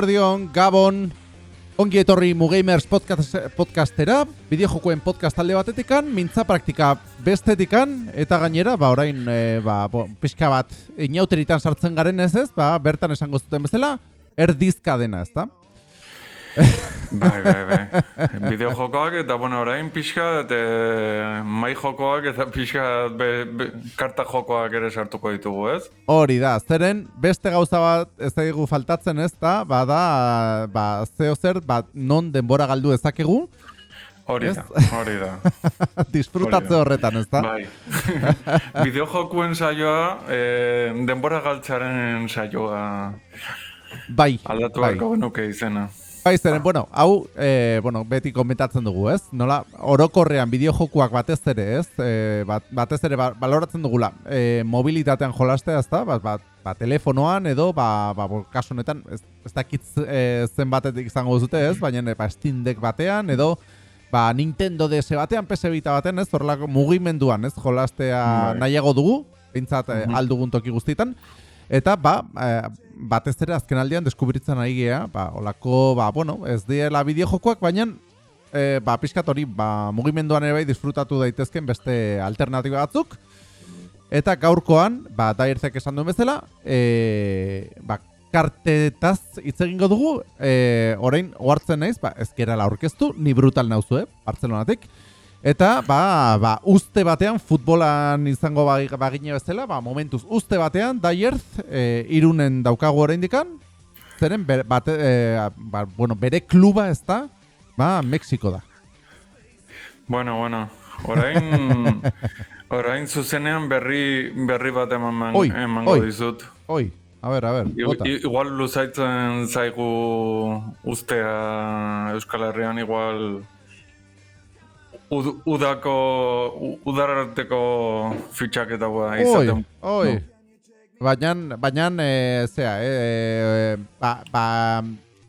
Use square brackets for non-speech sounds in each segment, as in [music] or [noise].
Eguerdion, Gabon, ongi etorri Mugamers podcast, podcastera, bideojokoen podcast talde batetikan, mintza praktika bestetikan, eta gainera, ba, orain, e, ba, bo, pixka bat, inauteritan sartzen garen ez ez, ba, bertan esango zuten bezala, erdizka dena, ez? Bai, bai, bai. Bideo jokoak eta, bueno, orain pixka, eta mai jokoak eta pixka be, be, karta jokoak ere sartuko ditugu, ez? Hori da, zeren beste gauza bat ez dugu faltatzen ez da, bada, ba, zeo zer, ba, non denbora galdu ezakegu, Hori da, hori da. [laughs] Disfrutatze horretan, ez da? Bai. [laughs] Bideo jokuen saioa, eh, denbora galtzaren saioa bai, aldatu bai. nuke izena. Bai, zeren, bueno, hau, e, bueno, beti komentatzen dugu, ez? Nola, orokorrean bideojokuak batez ere, ez? E, bat, batez ere, ba, baloratzen dugula, e, mobilitatean jolastea, ez da? Ba, ba, ba, telefonoan edo, ba, ba, kasu honetan, ez, ez dakit e, zen batetik izango duzute, ez? Baina, ba, Steam Deck batean edo, ba, Nintendo DS batean, PS Vita batean, ez? Horrelako mugimenduan, ez? Jolastea bai. nahiago dugu, bintzat, mm -hmm. aldugun toki guztietan. Eta, ba, e, batez ere azken aldean deskubritzen ari gea, ba, olako, ba, bueno, ez diela bideo jokoak, baina, e, ba, pixkat hori, ba, mugimenduan ere bai disfrutatu daitezken beste alternatiba batzuk. Eta gaurkoan, ba, dairtzek esan duen bezala, e, ba, kartetaz hitz egingo dugu, e, orain, ohartzen naiz, ba, ezkera la orkestu, ni brutal nauzu, eh, Barcelonatik. Eta, ba, ba, uste batean, futbolan izango bagine bezala, ba, momentuz, uste batean, daierz, e, irunen daukagu oraindikan, zeren, ber, bate, e, ba, bueno, bere kluba ez da, ba, Mexiko da. Bueno, bueno, orain, [laughs] orain zuzenean berri, berri bat eman oi, emango oi, dizut. Oi, a ber, a ber, bota. I, igual luzaitzen zaigu ustea Euskal Herrian, igual udako udararteko fitxak eta gua izaten. Oi, oi. Baina, baina, e, zea, e, e, ba, ba,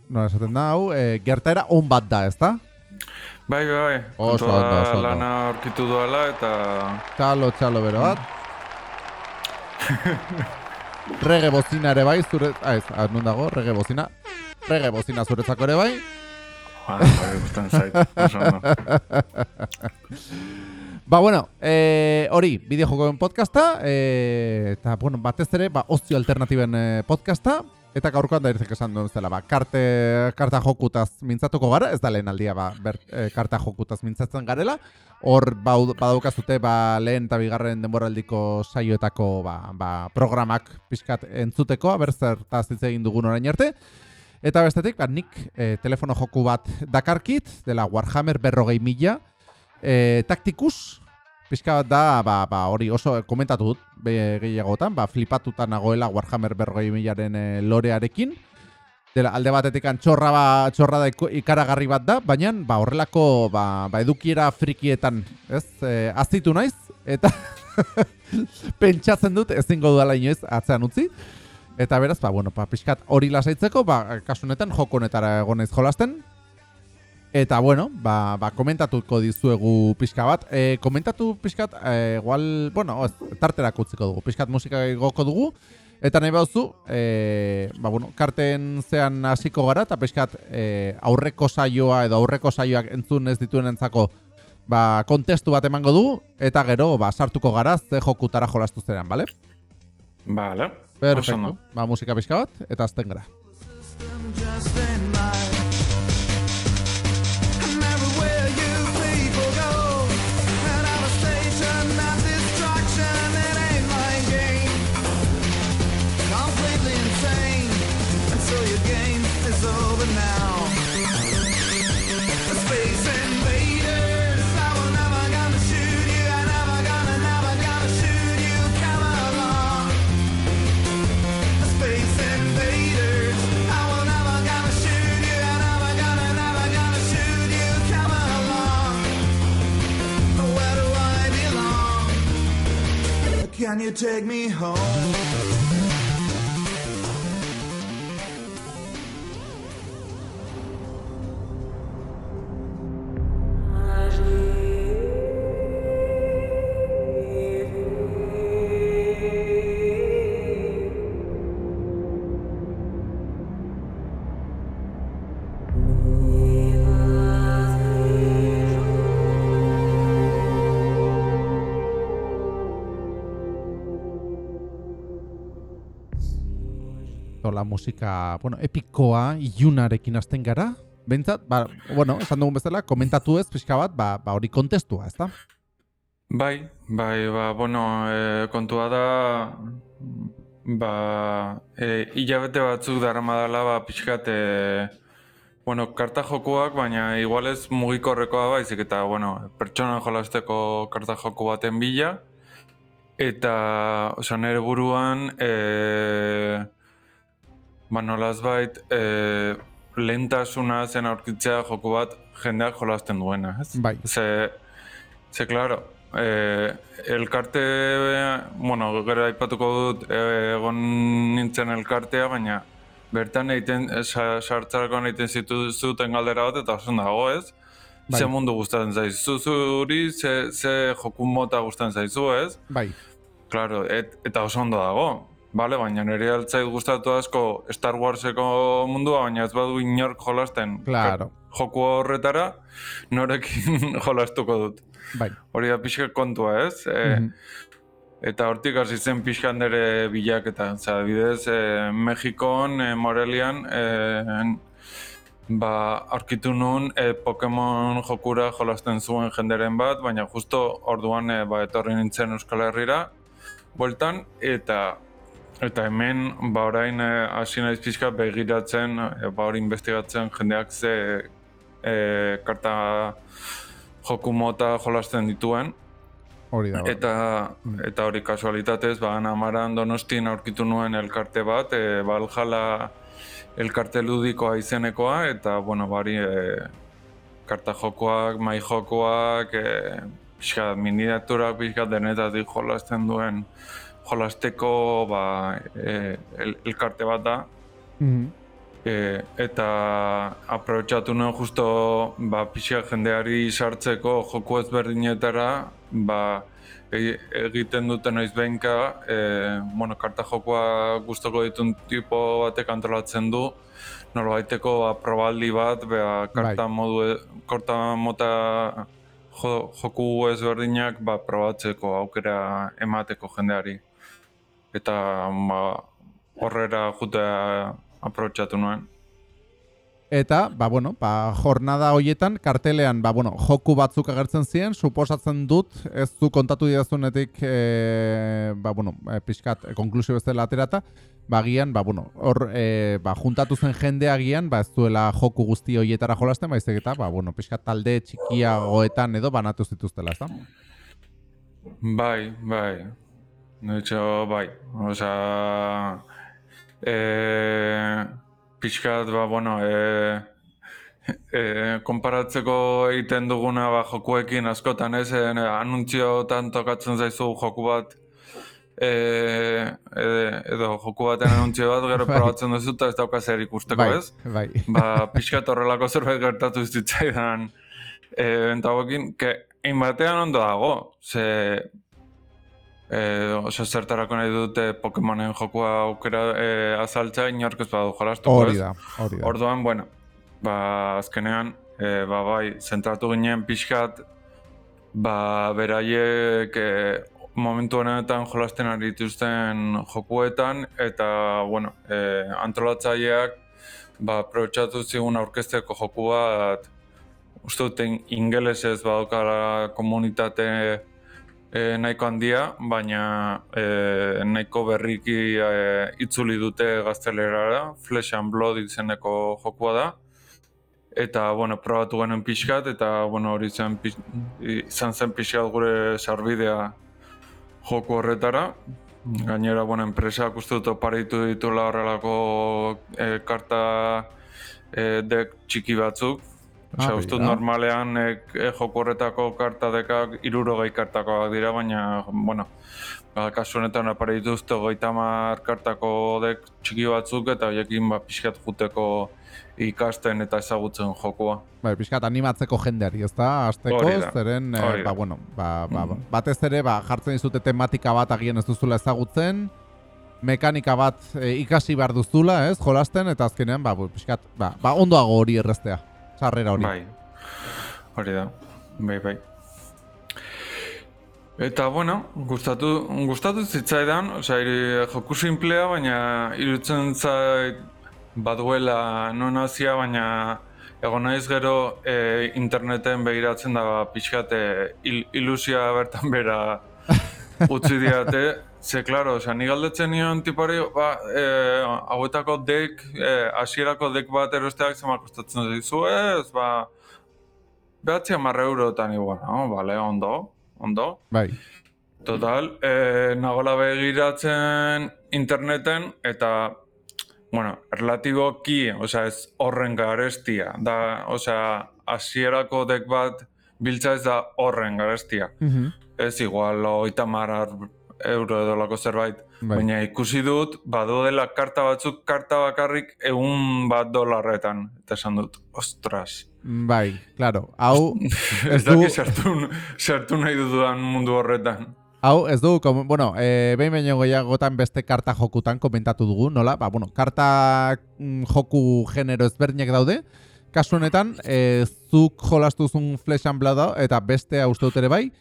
no, esaten da, hau, e, gertaera on bat da, ez da? Bai, bai, bai. Oso, oso, oso. Lana orkitu duela eta... Txalo, txalo, bero bat. rege bozina ere bai, zure... Ah, ez, ah, dago, rege bozina. Rege bozina zuretzako ere bai. Ba, bueno, eh, hori, bideo jokoen podcasta, eh, eta, bueno, batez ere, ba, ozio alternatiben eh, podcasta, eta gaurkoan da irzek esan duen zela, ba, karte, karta jokutaz mintzatuko gara, ez da lehen aldia, ba, ber, eh, karta jokutaz mintzatzen garela, hor, ba, badaukazute, ba, lehen eta bigarren denboraldiko saioetako, ba, ba, programak pixkat entzuteko, abertzer eta egin dugun orain arte, Eta bestetik, ba, nik e, telefono joku bat dakarkit, dela Warhammer berrogei mila, e, taktikus, pixka bat da, ba, ba, hori oso komentatu dut, gehiagotan, ba, flipatuta nagoela Warhammer berrogei milaren e, lorearekin, dela, alde batetik txorra, ba, txorra da ikaragarri bat da, baina ba, horrelako ba, ba, edukiera frikietan, ez, e, azitu naiz, eta [laughs] pentsatzen dut ezingo dudala inoiz atzean utzi, Eta beraz, ba, bueno, ba, pixkat hori lasaitzeko, ba, kasunetan joko honetara egonez jolasten. Eta, bueno, ba, ba, komentatuko dizuegu pixka bat. E, komentatu pixkat, e, igual, bueno, ez, tarterak utziko dugu, pixkat musika egoko dugu. Eta nahi bauzu, e, ba, bueno, karten zean hasiko gara, eta pixkat e, aurreko saioa edo aurreko saioak entzun ez dituen entzako ba, kontestu bat emango dugu, eta gero, ba, sartuko gara, ze jokutara jolastu zeran, bale? Bale. Perfecto. Ba, musika pixka bat, eta azten gara. Can you take me home? Hola musika, bueno, epikoa, ilunarekin hasten gara. Bentsat, ba, bueno, esan dugun bezala, komentatu ez pixka bat, ba, ba hori kontestua, ezta? Bai, bai, ba, bueno, e, kontua da, ba, e, hilabete batzuk dara madala, ba, pixkat, e, bueno, karta jokuak, baina igualez mugikorrekoa baizik, eta, bueno, pertsona jolasteko karta joku baten bila, eta, oza, nire buruan, e, ba, nolaz bait, e, lehentasuna zen aurkitzea joku bat jendeak jolasten duena, ez? Bai. Ze, ze, claro, eh, elkarte, bueno, gero aipatuko dut eh, egon nintzen elkartea, baina bertan egiten, sa, sartzarako egiten zitu zuten galdera bat, eta oso dago, ez? Bai. Ze mundu gustatzen zaizu, zuri, ze, ze joku mota gustatzen zaizu, ez? Bai, Claro, et, eta oso ondo dago. Vale, baina nire altzait gustatu asko Star Warseko mundua, baina ez badu inork jolasten Claro. joku horretara, norekin [laughs] jolastuko dut. bai. Hori da pixka kontua ez? E, Mhm. Eta hortik hasi zen pixkan nire bilaketa. Osa, bidez, e, Mexikon, e, Morelian, e, ba, aurkitu nun e, Pokemon jokura jolasten zuen jenderen bat, baina justo orduan e, ba, etorri nintzen Euskal Herrira, bueltan, eta eta hemen, ba, orain e, hasi naiz pixka begiratzen, e, ba, hori investigatzen jendeak ze e, karta joku mota jolasten dituen. Hori da. Eta, eta hori kasualitatez, ba, Amaran donostin aurkitu nuen elkarte bat, e, Valhalla elkarte ludikoa izenekoa, eta, bueno, bari, e, karta jokoak, mai jokoak, e, pixka, miniaturak pixka denetatik jolasten duen jolasteko ba, e, el, elkarte bat da. Mhm. E, eta aprobetxatu nuen justo ba, pixka jendeari sartzeko joku ezberdinetara ba, e- egiten duten noiz behinka e, bueno, karta jokoa gustoko ditun tipo batek antolatzen du norbaiteko ba, probaldi bat bea, karta modu e- karta mota jo, joku ezberdinak ba, probatzeko aukera emateko jendeari eta ba, horrera jutea aprobetxatu nuen. Eta, ba, bueno, ba, jornada hoietan, kartelean, ba, bueno, joku batzuk agertzen ziren, suposatzen dut, ez du kontatu didazunetik, e, ba, bueno, e, pixkat, e, konklusio bezala aterata, ba, gian, ba, bueno, hor, e, ba, juntatu zen jende agian, ba, ez duela joku guzti hoietara jolasten, baizik eta, ba, bueno, pixkat talde txikiagoetan edo banatu zituztela, ez da? Bai, bai. De hecho, bai. Osa, e, pixkat, ba, bueno, e, e, konparatzeko egiten duguna ba, jokuekin askotan ez, e, anuntziotan tokatzen zaizu joku bat, e, e, edo joku baten anuntzio bat, gero [laughs] Bai. probatzen duzu eta ez dauka zer ikusteko bai, ez. bai. [laughs] ba, pixkat horrelako zerbait gertatu zitzaidan e, entagoekin, que batean ondo dago, ze e, oso zertarako nahi dute Pokemonen jokua aukera e, azaltza inork ez badu jolastuko Hori da, hori da. Orduan, bueno, ba, azkenean, e, ba, bai, zentratu ginen pixkat, ba, beraiek e, momentu honetan jolasten ari dituzten jokuetan, eta, bueno, e, antolatzaileak, ba, aprobetxatu zigun aurkezteko joku bat, uste duten ingelesez badaukala komunitate e, nahiko handia, baina e, nahiko berriki e, itzuli dute gaztelerara, Flesh and Blood izeneko jokua da. Eta, bueno, probatu genuen pixkat, eta, bueno, hori zen, izan zen pixkat gure sarbidea joku horretara. Gainera, bueno, enpresak uste dut oparitu ditula horrelako e, karta e, dek txiki batzuk. Ah, uste dut begira. normalean e, e, joko horretako karta dekak irurogei kartakoak dira, baina, bueno, ba, kasu honetan aparitu dituzte hogeita hamar kartako dek txiki batzuk, eta horiekin ba, pixkat juteko ikasten eta ezagutzen jokoa. Bai, pixkat animatzeko jendeari, ez da? Azteko, zeren, eh, da. ba, bueno, ba, ba, Mm. batez ere, ba, jartzen dizute tematika bat agian ez duzula ezagutzen, mekanika bat eh, ikasi behar duzula, ez, jolasten, eta azkenean, ba, pixkat, ba, ba, ondoago hori erreztea, sarrera hori. Bai, hori da, bai, bai. Eta, bueno, gustatu, gustatu zitzaidan, osea, iri- joku simplea, baina irutzen zait baduela non hazia, baina egon naiz gero e, interneten begiratzen da pixkat e, il, ilusia bertan bera [laughs] utzi diate. Ze, klaro, osea, ni galdetzen nion tipari, ba, e, hauetako dek, e, hasierako dek bat erosteak zema kostatzen dizu, ez, ba, behatzi amarre eurotan igual, no? bale, ondo, ondo. Bai. Total, e, nagola begiratzen interneten eta, bueno, relatiboki, osea, ez horren garestia. Da, osea, hasierako dek bat biltza ez da horren garestia. Mhm. Ez igual, oita marar euro edo lako zerbait. Bai. Baina ikusi dut, badu dela karta batzuk, karta bakarrik egun bat dolarretan. Eta esan dut, ostras. Bai, claro. Hau, [laughs] Ez du- sartu, sartu nahi dudan mundu horretan. hau ez du, kom, bueno, e, behin baino gehiagotan beste karta jokutan komentatu dugu, nola? Ba, bueno, karta mm, joku genero ezberdinak daude. Kasu honetan, e, zuk jolastuzun Flesh and Blood da, eta beste uste dut ere bai,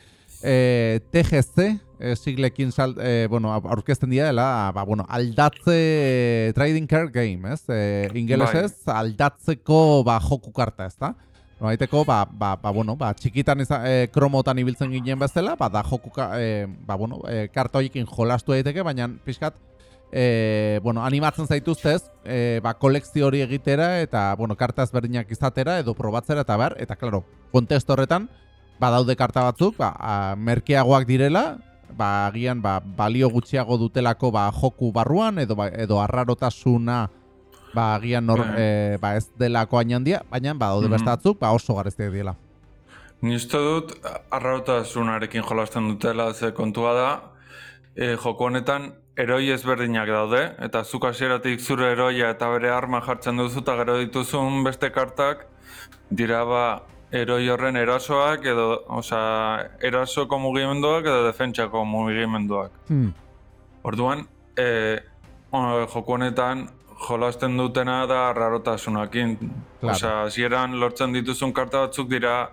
e, TGC, e, siglekin sal, e, bueno, aurkezten dira dela, ba, bueno, aldatze e, trading card game, ez? E, ingelesez, aldatzeko ba, joku karta, ez da? Noraiteko, ba, ba, ba, bueno, ba, txikitan iza, e, kromotan ibiltzen ginen bezala, ba, da joku, ka, e, ba, bueno, e, karta horiekin jolastu daiteke, baina pixkat, e, bueno, animatzen zaituztez, e, ba, kolekzio hori egitera, eta, bueno, karta ezberdinak izatera, edo probatzera, eta bar, eta, klaro, kontestu horretan, badaude karta batzuk, ba, a, merkeagoak direla, ba, agian ba, balio gutxiago dutelako ba, joku barruan, edo, ba, edo arrarotasuna ba, agian nor, e, ba, ez delako handia, baina badaude Mhm. beste batzuk ba, oso gareztiak diela. Ni uste dut, arrautasunarekin jolasten dutela ze kontua da, e, joko honetan eroi ezberdinak daude, eta zuk hasieratik zure eroia eta bere arma jartzen duzu eta gero dituzun beste kartak, dira ba eroi horren erasoak edo, osea, erasoko mugimenduak edo defentsako mugimenduak. Hmm. Orduan, e, o, joko honetan jolasten dutena da rarotasunakin. Claro. Osea, hasieran lortzen dituzun karta batzuk dira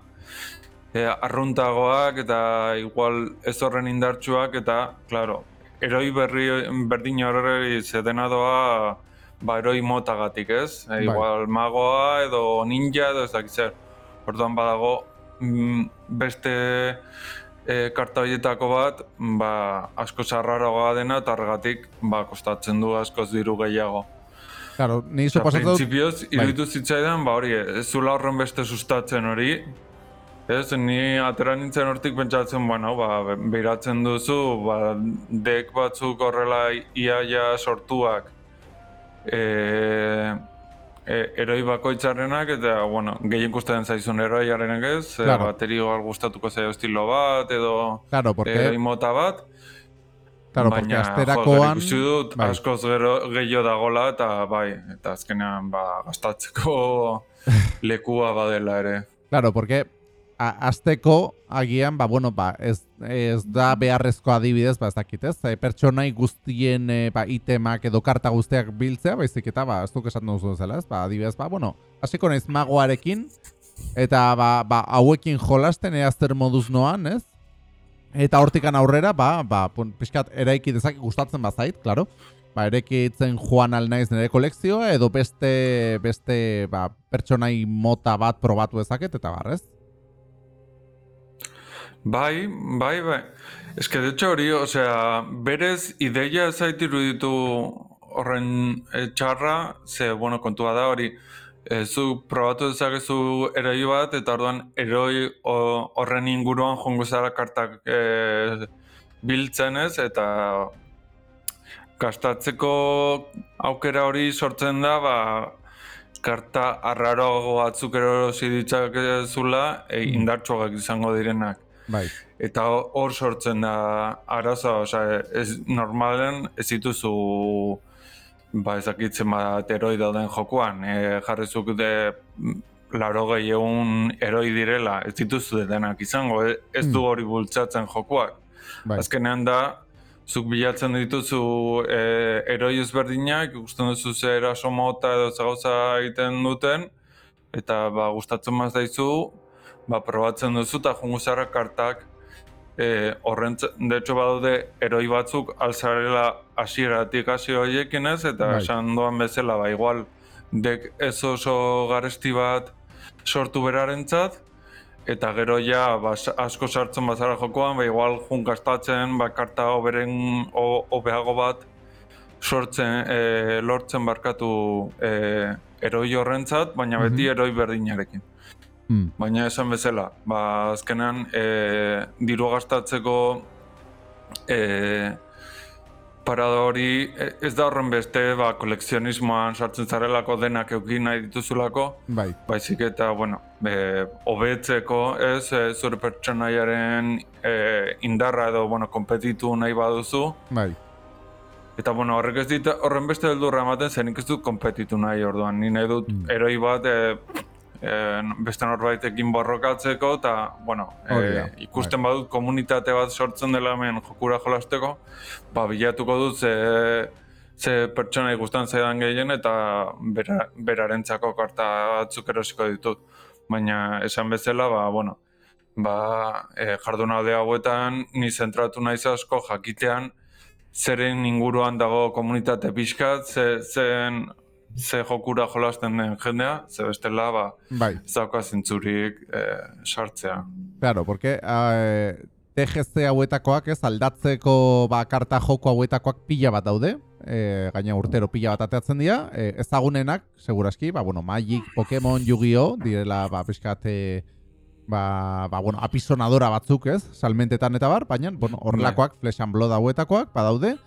e, arruntagoak eta igual ez horren indartsuak eta, claro, eroi berri berdin horreri zedena doa ba, eroi motagatik, ez? E, igual magoa edo ninja edo ez dakit zer. Orduan badago mm, beste e, karta horietako bat, ba, asko zarraroa dena eta horregatik ba, kostatzen du askoz diru gehiago. Claro, ni Osa, suposatzen dut, printzipioz, bai. iruditu zitzaidan, ba hori, ez zula horren beste sustatzen hori, Ez, ni atera nintzen hortik pentsatzen, bueno, ba, behiratzen duzu, ba, dek batzuk horrela iaia sortuak e, e, eroi bakoitzarenak, eta, bueno, gehien gustatzen zaizun eroiarenak ez, Claro. claro. bateri igual gustatuko zaio estilo bat, edo claro, porque, eroi mota bat, claro, porque baina, jo, asterakoan, ikusi dut, bai. askoz gero gehiago dagola, eta bai, eta azkenean, ba, gastatzeko [laughs] lekua badela ere. Claro, porque azteko agian, ba, bueno, ba, ez, ez da beharrezko adibidez, ba, ez dakit, ez? E, pertsonai guztien e, ba, itemak edo karta guztiak biltzea, baizik eta, ba, ez duk esan duzu zela, ez? Ba, adibidez, ba, bueno, hasiko naiz magoarekin, eta, ba, ba, hauekin jolasten ea zer moduz noan, ez? Eta hortikan aurrera, ba, ba, pixkat, eraiki dezak gustatzen bazait, claro. Ba, eraikitzen joan al naiz nire kolekzioa, edo beste, beste, ba, pertsonai mota bat probatu dezaket, eta barrez. Bai, bai, bai. Ez que, de hecho, hori, osea, berez ideia ez zait iruditu horren eh, txarra, ze, bueno, kontua da hori, e, zu probatu dezakezu eroi bat, eta orduan eroi horren inguruan jongo zara kartak e, biltzen ez, eta gastatzeko aukera hori sortzen da, ba, karta arraroago batzuk erosi ditzakezula, e, indartsuak izango direnak. Bai. Eta hor sortzen da arazoa, osea, ez normalen ez dituzu ba ezakitzen bat eroi dauden jokoan, e, jarrizuk de laro egun eroi direla, ez dituzu denak izango, e- ez du hori bultzatzen jokoak. Bai. Azkenean da, zuk bilatzen dituzu e, eroi ezberdinak, ikusten duzu ze eraso mota edo gauza egiten duten, eta ba, gustatzen maz daizu, ba, probatzen duzu eta jungo zara kartak e, horren, de hecho badaude eroi batzuk alzarela hasieratik hasi horiekin ez, eta Bai. esan doan bezala, ba, igual, dek ez oso garesti bat sortu berarentzat, eta gero ja ba, sa- asko sartzen bazara jokoan, ba, igual jun gastatzen, ba, karta oberen, obeago bat sortzen, e, lortzen barkatu e, eroi horrentzat, baina beti Mhm. eroi berdinarekin. Hmm. Baina esan bezala, ba, azkenean e, diru gastatzeko e, parada hori e, ez da horren beste ba, kolekzionismoan sartzen zarelako denak eukin nahi dituzulako, Bai. baizik eta, bueno, e, hobetzeko ez, e, zure pertsonaiaren e, indarra edo, bueno, kompetitu nahi baduzu, Bai. Eta bueno, horrek ez dit horren beste beldurra ematen zen nik ez dut kompetitu nahi orduan. Ni nahi dut Mm. eroi bat e, e, beste norbaitekin borrokatzeko eta bueno, e, da, ikusten badut komunitate bat sortzen dela hemen jokura jolasteko, ba bilatuko dut ze, ze pertsona gustan zaidan gehien eta bera, berarentzako karta batzuk erosiko ditut. Baina esan bezala, ba, bueno, ba, e, jardunaldi hauetan ni zentratu naiz asko jakitean zeren inguruan dago komunitate pixkat, ze, zen, ze jokura jolasten den jendea, ze bestela, ba, Bai. ez dauka zintzurik e, sartzea. Claro, porque eh, TGC hauetakoak ez aldatzeko ba, karta joko hauetakoak pila bat daude. E, gaina urtero pila bat ateatzen dira. E, ezagunenak, seguraski, ba, bueno, Magic, Pokemon, Yu-Gi-Oh! direla ba, pixkat, e, ba, ba, bueno, apisonadora batzuk ez, salmentetan eta bar, baina, bueno, horrelakoak, Flesh and Blood hauetakoak, badaude.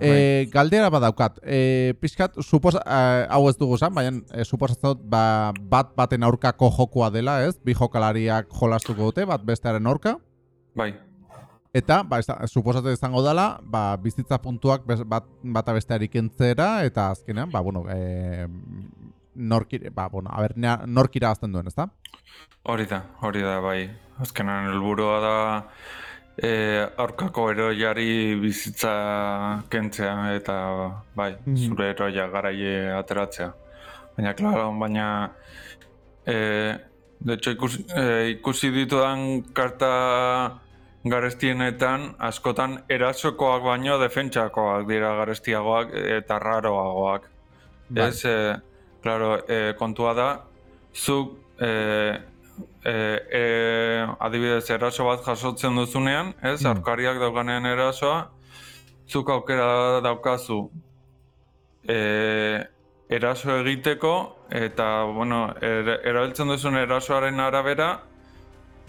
E, galdera badaukat, e, pixkat, suposa, eh, hau ez dugu esan, baina e, suposatzen dut ba, bat baten aurkako jokoa dela, ez? Bi jokalariak jolastuko dute, bat bestearen aurka. Bai, Eta, ba, suposatzen izango dela, ba, bizitza puntuak bez- bat, bata besteari kentzera, eta azkenean, ba, bueno, e, norkire, ba, bueno, a ber, nea- nork irabazten duen, ezta? hori da, hori da, bai. Azkenan helburua da e, aurkako eroiari bizitza kentzea eta bai, Mhm. zure eroia garaie ateratzea. Baina, klaro, baina e, de hecho, ikusi, e, ikusi ditudan karta garestienetan askotan erasokoak baino defentsakoak dira garestiagoak eta raroagoak. Bai. Ez, e, claro, e, kontua da, zuk e, e, e, adibidez eraso bat jasotzen duzunean, ez, Mm. aurkariak daukanean erasoa, zuk aukera daukazu e, eraso egiteko, eta, bueno, er, erabiltzen duzun erasoaren arabera,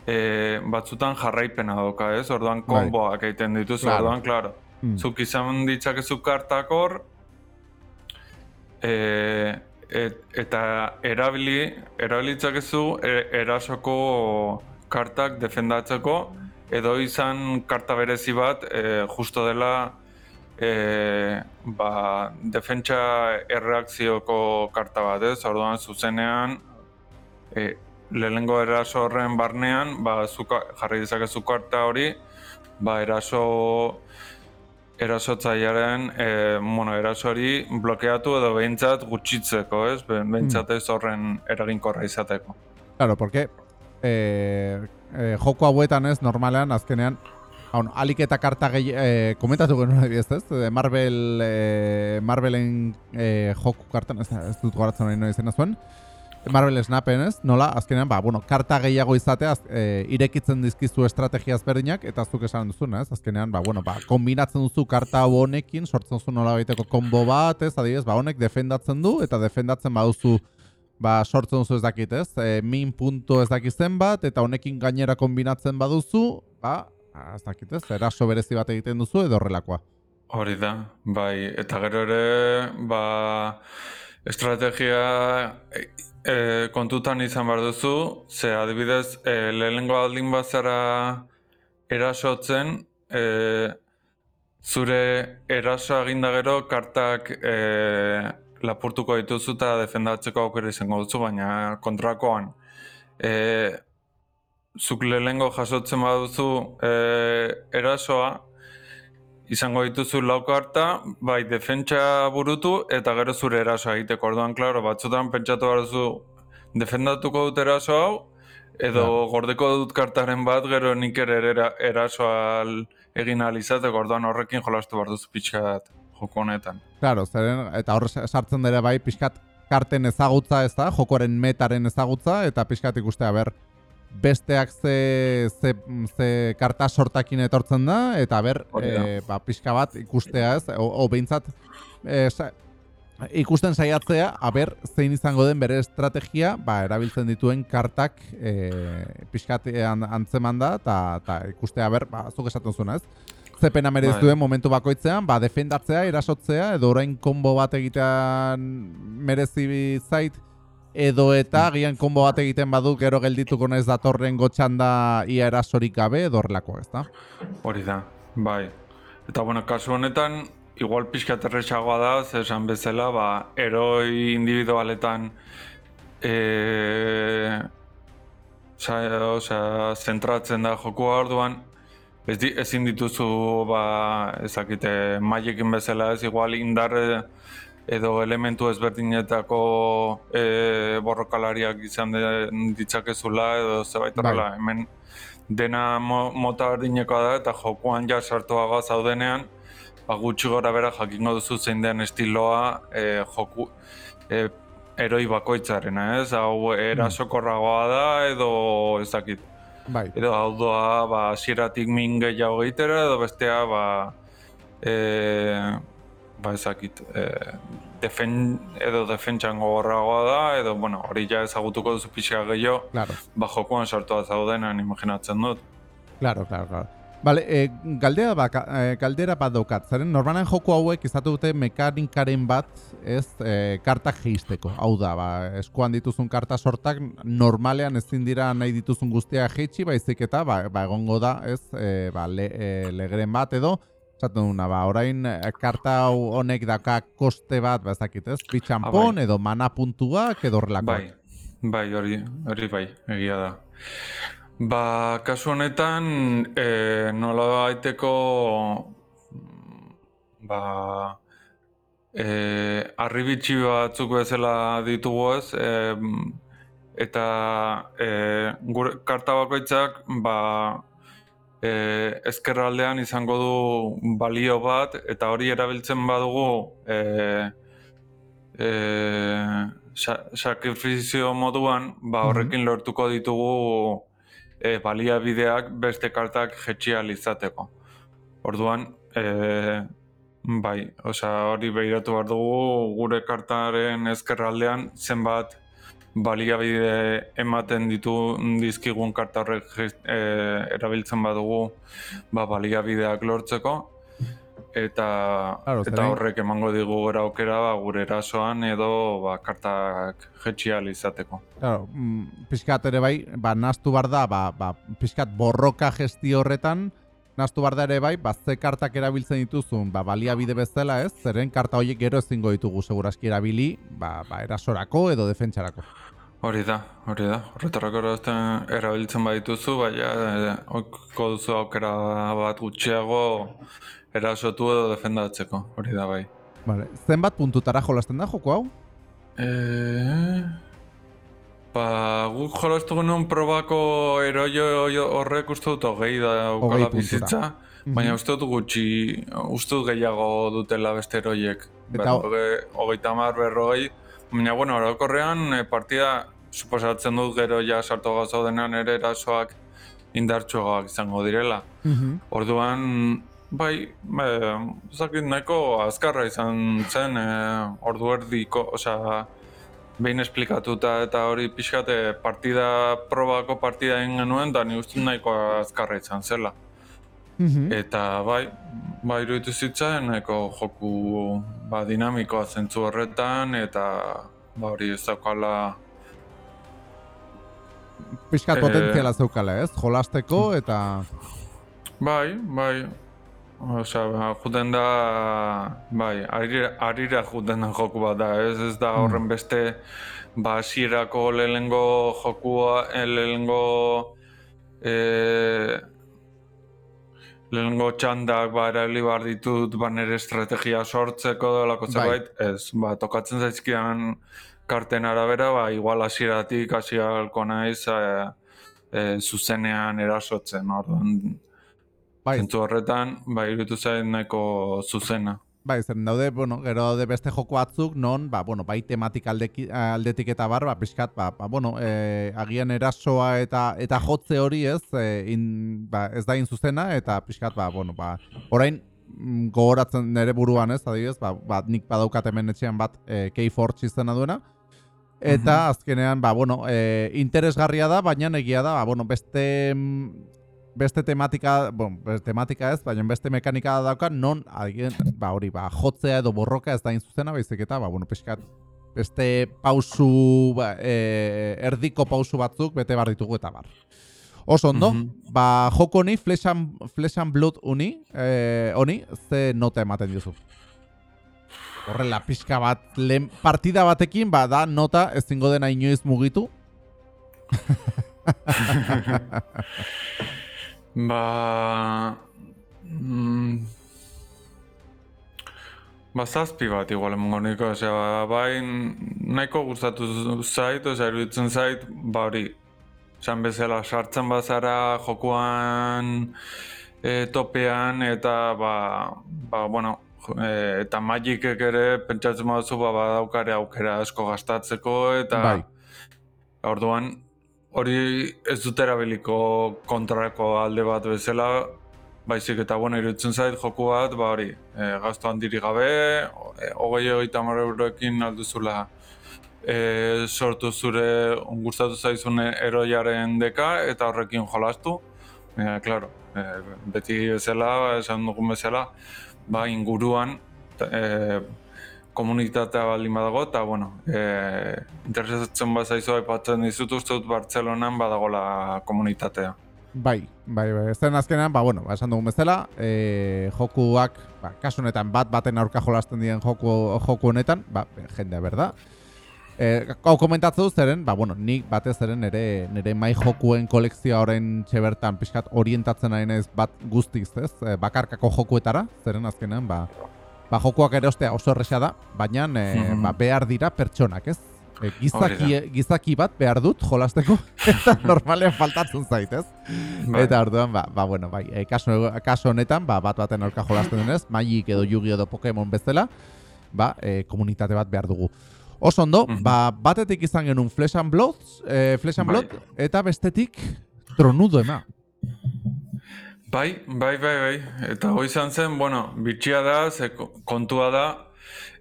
e, batzutan jarraipena dauka, ez? Orduan Bai. konboak egiten dituzu, Claro. orduan, claro. Mm. Zuk izan ditzakezu kartak hor, e, et, eta erabili, erabilitzakezu e, erasoko kartak defendatzeko, edo izan karta berezi bat e, justo dela e, ba, defentsa erreakzioko karta bat, ez? Orduan zuzenean e, lehenengo eraso horren barnean, ba, zuka, jarri dezakezu karta hori, ba, eraso erasotzailearen e, bueno, eraso hori blokeatu edo behintzat gutxitzeko, ez? Be- Behintzat ez horren eraginkorra izateko. Claro, porque eh, eh, joko hauetan ez, normalean, azkenean, hau, alik eta karta gehi, eh, komentatu genuen ez? Eh, Marvel, eh, Marvelen eh, joku kartan, ez, ez dut goratzen hori nola izena zuen, Marvel Snapen ez, nola, azkenean, ba, bueno, karta gehiago izatea, eh, irekitzen dizkizu estrategia ezberdinak, eta zuk esan duzuna, ez, azkenean, ba, bueno, ba, kombinatzen duzu karta honekin, sortzen duzu nola baiteko kombo bat, ez, adibidez, ba, honek defendatzen du, eta defendatzen baduzu ba, sortzen duzu ez dakit, ez? E, min punto ez dakit zenbat, eta honekin gainera kombinatzen baduzu, ba, ez dakit, ez? Eraso berezi bat egiten duzu edo horrelakoa. Hori da, bai, eta gero ere, ba, estrategia e, kontutan izan behar duzu, ze adibidez, e, lehenengo aldin bazara erasotzen, e, zure eraso eginda gero kartak e, lapurtuko dituzu eta defendatzeko aukera izango duzu, baina kontrakoan. E, zuk lehenengo jasotzen baduzu e, erasoa, izango dituzu lau karta, bai defentsa burutu eta gero zure erasoa egiteko. Orduan, klaro, batzutan pentsatu behar duzu defendatuko dut eraso hau, Edo gordeko dut kartaren bat, gero nik ere era, erasoa egin alizateko, orduan horrekin jolastu behar duzu pixkat joko honetan. Claro, zeren, eta hor sartzen dira bai, pixkat karten ezagutza ez da, jokoaren metaren ezagutza, eta pixkat ikustea ber, besteak ze, ze, ze karta sortakin etortzen da, eta ber, e, ba, pixka bat ikustea ez, o, o behintzat, e, ikusten saiatzea, aber zein izango den bere estrategia, ba, erabiltzen dituen kartak e, pixkat antzeman da, eta ikustea, ber, ba, zuk esaten zuen ez, zepena merez bai. duen momentu bakoitzean, ba, defendatzea, erasotzea, edo orain konbo bat egitean merezi zait, edo eta gian konbo bat egiten badu gero geldituko nez datorren gotxan da ia erasorik gabe edo horrelako, ez da? Hori da, bai. Eta bueno, kasu honetan, igual pixka terrexagoa da, esan bezala, ba, eroi individualetan e, osea, zentratzen da jokoa orduan, ez di, ezin dituzu ba, ezakite maiekin bezala ez igual indar edo elementu ezberdinetako e, borrokalariak izan de, ditzakezula edo zebait bai. horrela hemen dena mota berdinekoa da eta jokoan ja sartuago zaudenean ba, gutxi gora bera jakingo duzu zein den estiloa e, joku e, eroi bakoitzarena ez hau erasokorragoa da edo ezakit Bai. Edo hau doa, ba, sieratik min gehiago egitera, edo bestea, ba, e, ba ezakit, e, defen, edo defentsan gogorragoa da, edo, bueno, hori ja ezagutuko duzu pixka gehiago, claro. ba, jokoan sartua zaudenan imaginatzen dut. Claro, claro, claro. Vale, e, galdera, ba, e, galdera bat daukat. Zaren, normalan joko hauek izatu dute mekanikaren bat ez e, kartak geisteko. Hau da, ba, eskuan dituzun karta sortak normalean ezin dira nahi dituzun guztia jeitsi, baizik eta ba, ba, egongo da ez e, ba, le, e, legeren bat edo, Zaten duna, ba, orain karta honek daka koste bat, ba, ezakit ez, bitxampon ah, bai. edo mana puntuak edo horrelako. Bai, bai, hori, hori bai, egia da. Ba, kasu honetan, e, nola baiteko ba, e, arribitsi batzuk bezala ditugu ez, e, eta e, gure karta bakoitzak ba, e, ezkerraldean izango du balio bat, eta hori erabiltzen badugu e, e, sakrifizio moduan, ba, horrekin lortuko ditugu e, baliabideak beste kartak jetxia izateko. Orduan, e, bai, osea, hori behiratu behar dugu gure kartaren ezkerraldean zenbat baliabide ematen ditu dizkigun karta horrek e, erabiltzen badugu ba, baliabideak lortzeko eta claro, eta horrek emango digu gara aukera ba, gure erasoan edo ba, kartak jetxia izateko. Claro, mm, pixkat ere bai, ba, naztu bar da, ba, ba, pixkat borroka gestio horretan, naztu bar da ere bai, ba, ze kartak erabiltzen dituzun, ba, baliabide bezala ez, zeren karta horiek gero ezingo ditugu seguraski erabili, ba, ba, erasorako edo defentsarako. Hori da, hori da. Horretarako erabiltzen badituzu, baina eh, oiko duzu aukera bat gutxiago erasotu edo defendatzeko, hori da bai. Vale. Zenbat puntutara jolasten da joko hau? Eh... Ba, guk jolastu genuen probako eroi horrek uste dut hogei da ukala bizitza. Mhm. Baina uste dut gutxi, uste dut gehiago dutela beste eroiek. Eta hogei tamar berroi. Baina, bueno, orokorrean eh, partida suposatzen dut gero ja sartu gauza denean ere erasoak indartsuagoak izango direla. Mm Orduan, Bai, e, zakit nahiko azkarra izan zen, e, ordu erdiko, osea, behin esplikatuta eta hori pixkate partida, probako partida egin genuen, da ni uste nahiko azkarra izan zela. Mhm. Eta bai, bai iruditu zitzen, nahiko joku ba, dinamikoa zentzu horretan, eta ba, hori ez daukala... Piskat e, potentziala zeukala ez, jolasteko eta... Bai, bai, Osa, ba, juten da, bai, arira, arira juten da joku bat da, ez, ez da horren beste, ba, sirako lehengo jokua, eh, lehengo, e, lehengo txandak, ba, erabili bar ditut, ba, nire estrategia sortzeko dolako bai. zerbait, ez, ba, tokatzen zaizkian karten arabera, ba, igual asiratik, asialko naiz, e, e, zuzenean erasotzen, orduan, Bai, zentzu horretan, ba, iruditu zait nahiko zuzena. bai, zen daude, bueno, gero daude beste joko batzuk, non, ba, bueno, bai tematik aldeki, aldetik eta bar, ba, pixkat, ba, ba, bueno, e, agian erasoa eta eta jotze hori ez, e, in, ba, ez da zuzena, eta pixkat, ba, bueno, ba, orain, mm, gogoratzen nere buruan ez, adibidez, ba, ba, nik badaukat hemen etxean bat e, K-Forge izena duena, eta azkenean, ba, bueno, e, interesgarria da, baina egia da, ba, bueno, beste mm, beste tematika, bueno, beste tematika ez, baina beste mekanika dauka non agian, ba hori, ba jotzea edo borroka ez da zuzena, baizik eta ba bueno, pixkat beste pausu ba, e, erdiko pausu batzuk bete bar ditugu eta bar. Oso ondo, Mhm. ba joko honi Flesh and, Flesh and Blood uni, eh, honi ze nota ematen diozu. Horrela pixka bat lehen partida batekin ba da nota ezingo dena inoiz mugitu. [laughs] Ba... Mm, ba, zazpi bat igual emongo niko, osea, ba, bai nahiko gustatu zait, osea, iruditzen zait, ba hori, esan bezala sartzen bazara jokuan e, topean eta ba, ba bueno, e, eta magikek ere pentsatzen baduzu ba, badaukare aukera asko gastatzeko eta Bai. orduan hori ez dut erabiliko kontrako alde bat bezala, baizik eta bueno, iruditzen zait joku bat, ba hori, e, gasto handiri gabe, e, hogei hogeita hamar euroekin alduzula e, sortu zure gustatu zaizun eroiaren deka eta horrekin jolastu. E, claro, e, beti bezala, esan dugun bezala, ba inguruan e, komunitatea baldin badago, eta bueno, e, interesatzen bazaizu aipatzen dizut uste dut Bartzelonan badagola komunitatea. Bai, bai, bai. Zen azkenean, ba, bueno, ba, esan dugun bezala, e, jokuak, ba, kasu honetan bat baten aurka jolasten diren joku, joku honetan, ba, jendea, berda. E, hau komentatzen dut zeren, ba, bueno, nik batez zeren nire, nire mai jokuen kolekzioa orain txebertan pixkat orientatzen ari naiz bat guztiz, ez? E, bakarkako jokuetara, zeren azkenean, ba, ba jokuak erostea oso erresa da, baina e, Mhm. ba, behar dira pertsonak, ez? E, gizaki, gizaki bat behar dut jolasteko, [laughs] eta normalean faltatzen zait, ez? Bai. Eta orduan, ba, ba bueno, bai, e, kaso, kaso honetan, ba, bat baten aurka jolasten denez, Magic edo Yu-Gi edo Pokemon bezala, ba, e, komunitate bat behar dugu. Oso ondo, Mhm. ba, batetik izan genuen Flesh and Blood, e, Flesh and Bai. Blood, eta bestetik tronudo ema. Bai, bai, bai, bai. Eta hoi izan zen, bueno, bitxia da, ze ko- kontua da,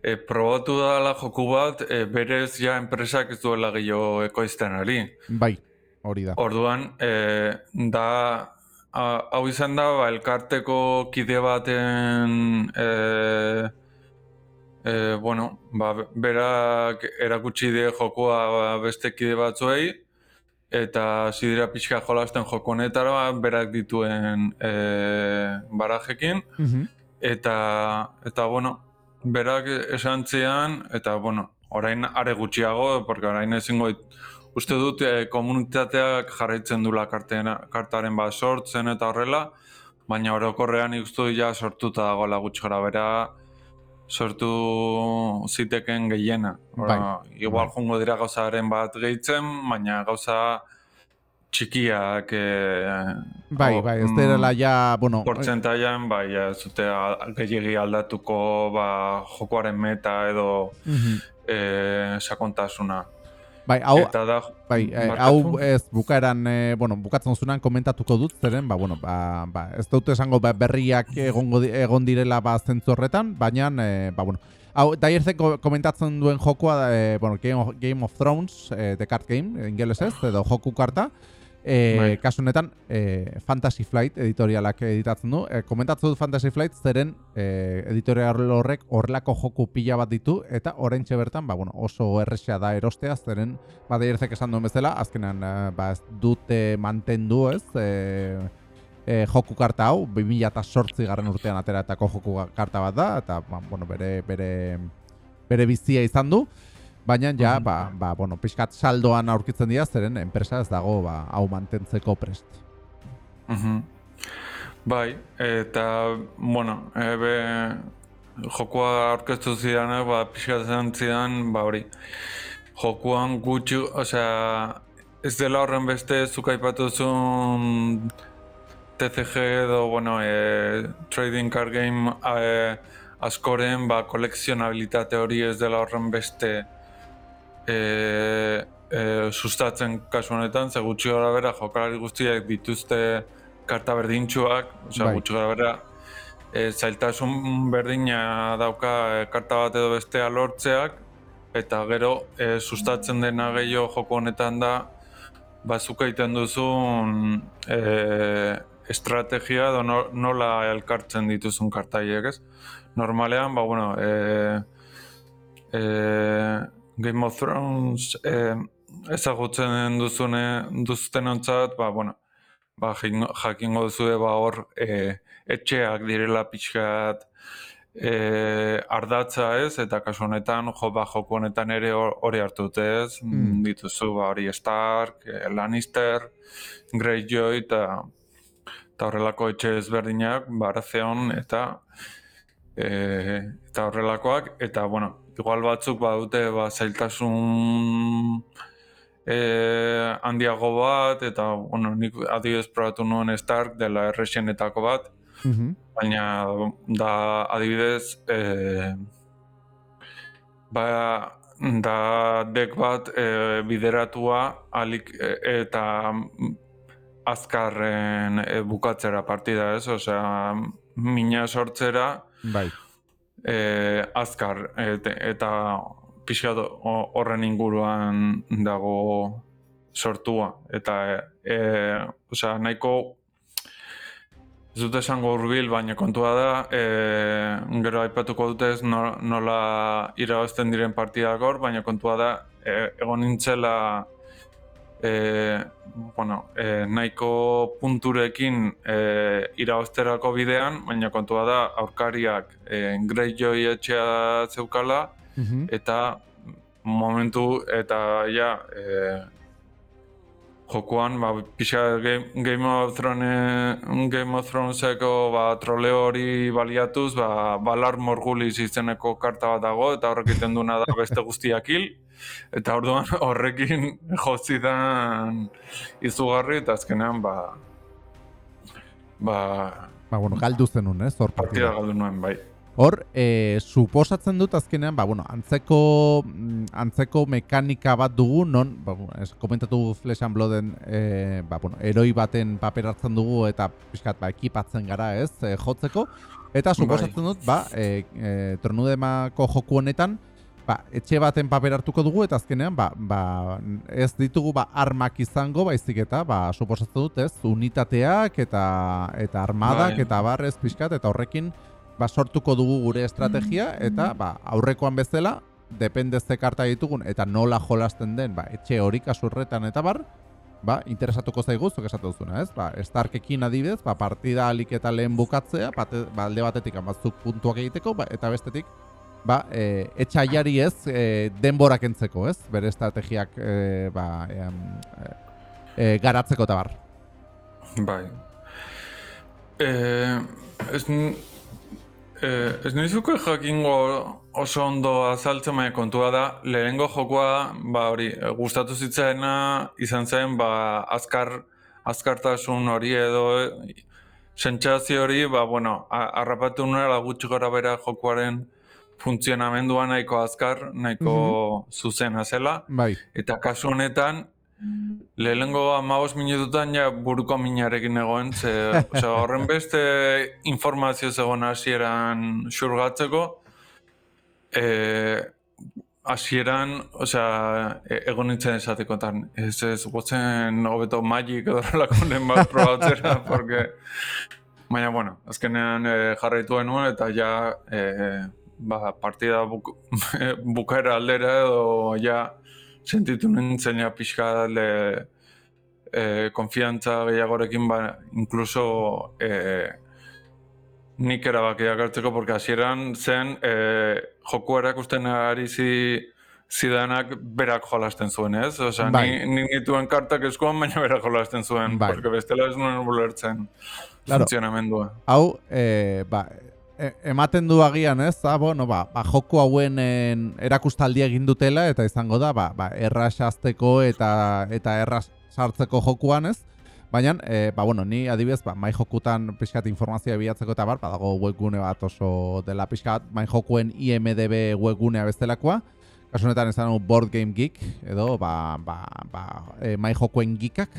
e, probatu dela joku bat, e, berez ja enpresak ez duela gehiago ekoizten ari. Bai, hori da. Orduan, e, da, a, hau izan da, ba, elkarteko kide baten, e, e, bueno, ba, berak erakutsi die jokua ba, beste kide batzuei, eta hasi dira pixka jolasten joko honetara, berak dituen e, barajekin, Mhm. eta, eta bueno, berak esan zian, eta bueno, orain are gutxiago, porque orain ezingo uste dut e, komunitateak jarraitzen dula kartena, kartaren bat sortzen eta horrela, baina orokorrean ikustu ja sortuta dagoela gutxi bera, sortu ziteken gehiena. Bai. Igual jongo dira gauzaren bat gehitzen, baina gauza txikiak e, Bai, o, bai, ez mm, dela ja, bueno, Portzentaian, bai, ez dute gehiegi aldatuko ba, jokoaren meta edo mhm. e, sakontasuna. Bai, hau, Eta da, Bai, eh, hau ez bukaeran, eh, bueno, bukatzen zunan komentatuko dut, zeren, ba, bueno, ba, ba, ez dut esango ba, berriak egongo, egon direla ba, zentzu horretan, baina, eh, ba, bueno, hau, daierzek komentatzen duen jokoa, eh, bueno, Game of, Game of Thrones, eh, The Card Game, ingelesez, edo joku karta, Bai. kasu honetan, eh, Fantasy Flight editorialak editatzen du, eh, komentatzen dut Fantasy Flight, zeren eh, editorial horrek horrelako joku pila bat ditu, eta oraintxe bertan, ba, bueno, oso erresa da erostea, zeren, ba, daierzek esan duen bezala, azkenan eh, ba, ez dute mantendu, ez, e, e, joku karta hau, 2008 garren urtean ateratako joku karta bat da, eta, ba, bueno, bere, bere, bere bizia izan du, baina ja, Mhm. ba, ba, bueno, pixkat saldoan aurkitzen dira, zeren enpresa ez dago, ba, hau mantentzeko prest. Mhm. Bai, eta, bueno, ebe, jokoa aurkeztu zidanak, ba, pixka zen zidan, ba hori, jokuan gutxi, osea, ez dela horren beste zuk aipatu zuen TCG edo, bueno, e, trading card game e, askoren, ba, kolekzionabilitate hori ez dela horren beste e, e, sustatzen kasu honetan, ze gutxi gara bera jokalari guztiak dituzte karta berdintxuak, osea, Bai. gutxi gara bera e, zailtasun berdina dauka e, karta bat edo bestea lortzeak, eta gero e, sustatzen dena gehiago joko honetan da, ba, zuk egiten duzun e, estrategia edo no- nola elkartzen dituzun kartaiek, ez? Normalean, ba, bueno, e, e, Game of Thrones e, ezagutzen duzune, duzuten ontzat, ba, bueno, ba, jakingo- duzue ba, hor e, etxeak direla pixkat e, ardatza ez, eta kasu honetan, jo, ba, joko honetan ere hor- hori hartu dute ez, Mm. dituzu ba, hori Stark, e, Lannister, Greyjoy eta eta horrelako etxe ezberdinak, Baratheon eta e, eta horrelakoak, eta bueno, igual batzuk badute ba, zailtasun e, handiago bat, eta bueno, nik adibidez probatu nuen Stark dela errexienetako bat, Mhm. baina da adibidez e, ba, da dek bat e, bideratua alik e, eta mm, azkarren e, bukatzera partida ez, osea mina sortzera Bai. E, azkar et, eta pixkat ho- horren inguruan dago sortua. Eta e, e, osea nahiko ez dut esango hurbil, baina kontua da, e, gero aipatuko dute ez no- nola irabazten diren partidak hor, baina kontua da, e, egon nintzela e, bueno, e, nahiko punturekin e, irabazterako bidean, baina kontua da, aurkariak e, Greyjoy etxea zeukala, Mhm. eta momentu eta ja e, jokoan ba pixa Game, Game of Thrones Game of Throneseko ba troleo hori baliatuz ba Balar Morgulis izeneko karta bat dago eta horrek egiten duena da beste guztiak hil eta orduan horrekin [laughs] jo zidan izugarri eta azkenean ba ba Ba, bueno, galdu zenun, ez? Partida partida. galdu nuen bai Hor, e, suposatzen dut azkenean, ba, bueno, antzeko, mm, antzeko mekanika bat dugu, non, ba, ez, komentatu Flesh and Blooden, e, ba, bueno, eroi baten paper hartzen dugu eta pixkat, ba, ekipatzen gara, ez, e, jotzeko. Eta suposatzen dut, ba, e, e, tronudemako joku honetan, ba, etxe baten paper hartuko dugu eta azkenean, ba, ba, ez ditugu ba, armak izango, baizik eta, ba, suposatzen dut, ez, unitateak eta eta armadak Bai. eta barrez pixkat, eta horrekin, ba, sortuko dugu gure estrategia eta ba, aurrekoan bezala depende ze karta ditugun eta nola jolasten den ba, etxe hori kasurretan eta bar ba, interesatuko zaigu zuk esatu duzuna, ez? Ba, Starkekin adibidez, ba, partida alik eta lehen bukatzea, bate, ba, alde batetik batzuk puntuak egiteko, ba, eta bestetik ba, e, etxaiari ez e, denborak entzeko, ez? Bere estrategiak e, ba, em, e, garatzeko eta bar. Bai. Eh, eh, ez nizuke jakingo oso ondo azaltzen baina kontua da, lehenengo jokoa, ba hori, eh, gustatu zitzaena izan zen, ba azkar, azkartasun hori edo eh, sentsazio hori, ba bueno, a- harrapatu nuela gutxi gora bera jokoaren funtzionamendua nahiko azkar, nahiko zuzena zela. Bai, Eta kasu honetan, lehenengo amabos minututan ja buruko minarekin egoen, ze [laughs] osea, horren beste informazio zegoen hasieran xurgatzeko, e, hasieran, osea, e, egon nintzen esatekotan, ez ez gotzen hobeto magic edo horrelakonen bat probatzera, [laughs] porque... Baina, bueno, azkenean e, jarraitu genuen eta ja e, ba, partida buk, [laughs] bukaera aldera edo ja sentitu nintzen ja pixka le, e, konfiantza gehiagorekin ba, inkluso e, nik erabakiak hartzeko, porque hasieran zen e, joku erakusten ari zi, zidanak berak jolasten zuen, ez? Osea, Bai. ni, ni nituen kartak eskuan, baina berak jolasten zuen, Bai. porque bestela ez nuen ulertzen Claro. funtzionamendua. hau, e, ba, e, ematen du agian, ez? Ah, bueno, ba, ba, joko hauen en, erakustaldia egin dutela eta izango da, ba, ba erras azteko eta eta erras sartzeko jokuan, ez? Baina, e, ba, bueno, ni adibidez, ba, mai jokutan pixkat informazioa bilatzeko eta bar, badago webgune bat oso dela pixkat, mai jokuen IMDB webgunea bestelakoa, kasu honetan ezan Board Game Geek, edo, ba, ba, ba, e, mai jokuen geekak,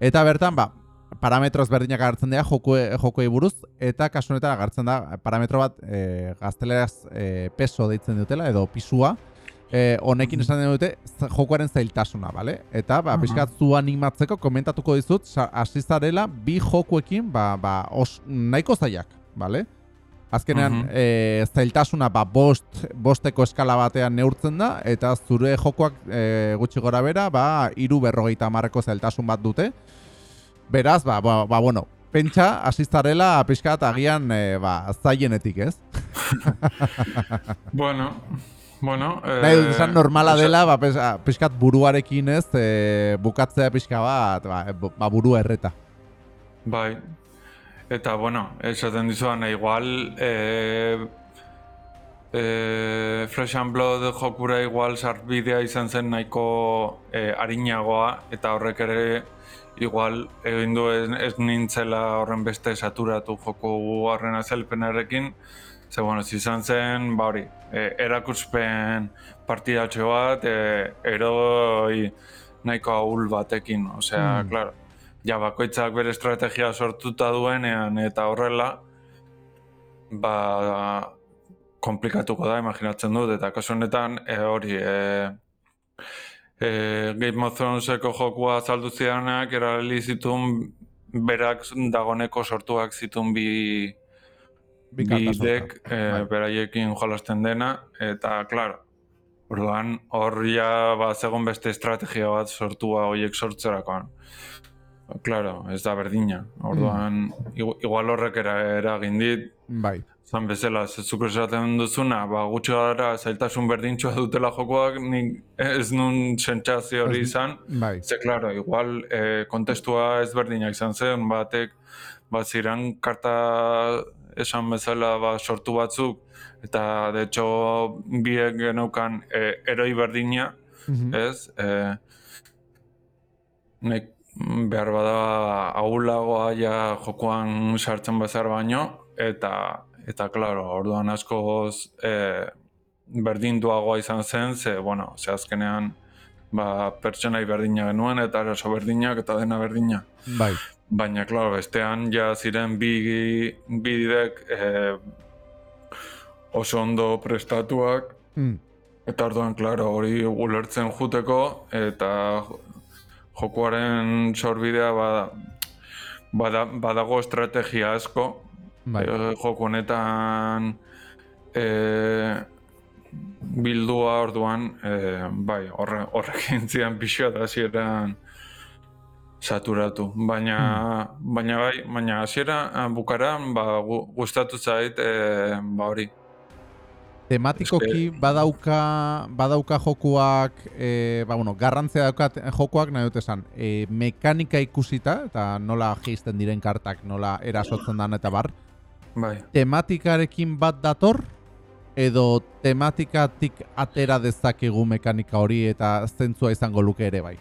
eta bertan, ba, parametro ezberdinak agertzen dira jokoei buruz eta kasu honetan agertzen da parametro bat e, gazteleraz e, peso deitzen dutela edo pisua e, honekin esan dute jokoaren zailtasuna, bale? Eta ba, pixkat zu animatzeko komentatuko dizut hasi zarela bi jokuekin ba, ba, os, nahiko zailak, bale? Azkenean, e, zailtasuna ba, bost, bosteko eskala batean neurtzen da, eta zure jokoak e, gutxi gora bera, ba, iru berrogeita marreko zailtasun bat dute. Beraz, ba, ba, ba bueno, pentsa, asistarela pixkat agian e, ba, zaienetik, ez? [laughs] bueno, bueno... Eh, Nahi dut esan normala dela, ba, pixkat buruarekin ez, e, bukatzea pixka bat, ba, ba, buru erreta. Bai, eta bueno, esaten dizuan, igual... E, e, Flesh and Blood jokura igual sarbidea izan zen nahiko e, harinagoa, eta horrek ere igual egin du ez, nintzela horren beste saturatu joko horren azelpenarekin, ze bueno, izan zen, ba hori, e, erakutspen partidatxo bat, e, eroi nahiko ahul batekin, osea, mm. claro, ja bakoitzak bere estrategia sortuta duenean eta horrela, ba, komplikatuko da, imaginatzen dut, eta kasu honetan, e, hori, e, e, Game of Throneseko jokua azaldu zidanak, erabili zituen berak dagoneko sortuak zituen bi bidek e, beraiekin jolasten dena, eta, klaro, orduan, hor ja ba, zegoen beste estrategia bat sortua horiek sortzerakoan. Claro, ez da berdina. Orduan, mm. igual horrek era eragin dit. Bai. Zan bezala, zezuk esaten duzuna, ba, gutxi gara zailtasun berdintxoa dutela jokoak, nik ez nun sentsazio hori izan. Bai. Ze, klaro, igual, e, kontestua ez berdinak izan zen, batek, bat ziren karta esan bezala ba, sortu batzuk, eta, de hecho, biek genaukan e, eroi berdina, mm ez? E, nek, behar bada ahulagoa ja jokoan sartzen bazar baino, eta eta claro, orduan askoz e, berdinduagoa izan zen, ze, bueno, ze azkenean ba, pertsonai berdina genuen eta eraso berdinak eta dena berdina. Bai. Baina, claro, bestean ja ziren bi, bi didek e, oso ondo prestatuak, mm. eta orduan, claro, hori ulertzen juteko, eta jokuaren sorbidea bada, bada, badago estrategia asko, bai. e, joko honetan e, bildua orduan e, bai horre, horrekin [laughs] zian pixoa da zieran saturatu baina hmm. baina bai baina hasiera bukaran ba gustatu zait e, ba hori tematikoki badauka badauka jokuak e, ba, bueno, garrantzea daukat jokuak nahi dut esan e, mekanika ikusita eta nola jisten diren kartak nola erasotzen dan eta bar Bai. Tematikarekin bat dator edo tematikatik atera dezakegu mekanika hori eta zentzua izango luke ere bai.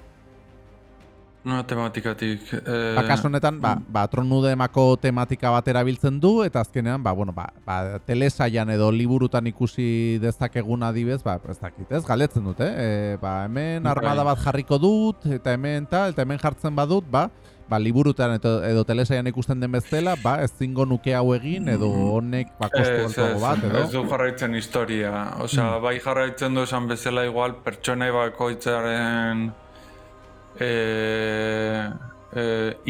No, tematikatik... Eh... Ba, kasu honetan, ba, ba, tronudemako tematika bat erabiltzen du, eta azkenean, ba, bueno, ba, ba, telesaian edo liburutan ikusi dezakegun adibez, ba, ez dakit, ez, galetzen dut, eh? ba, hemen bai. armada bat jarriko dut, eta hemen, ta, eta hemen jartzen badut, ba, ba, liburutan edo, edo telesaian ikusten den bezala, ba, ez zingo nuke hau egin, edo mm. honek ba, kostu bat, edo? Ez du jarraitzen historia. Osea, mm. bai jarraitzen du esan bezala igual, pertsonai bakoitzaren e, e,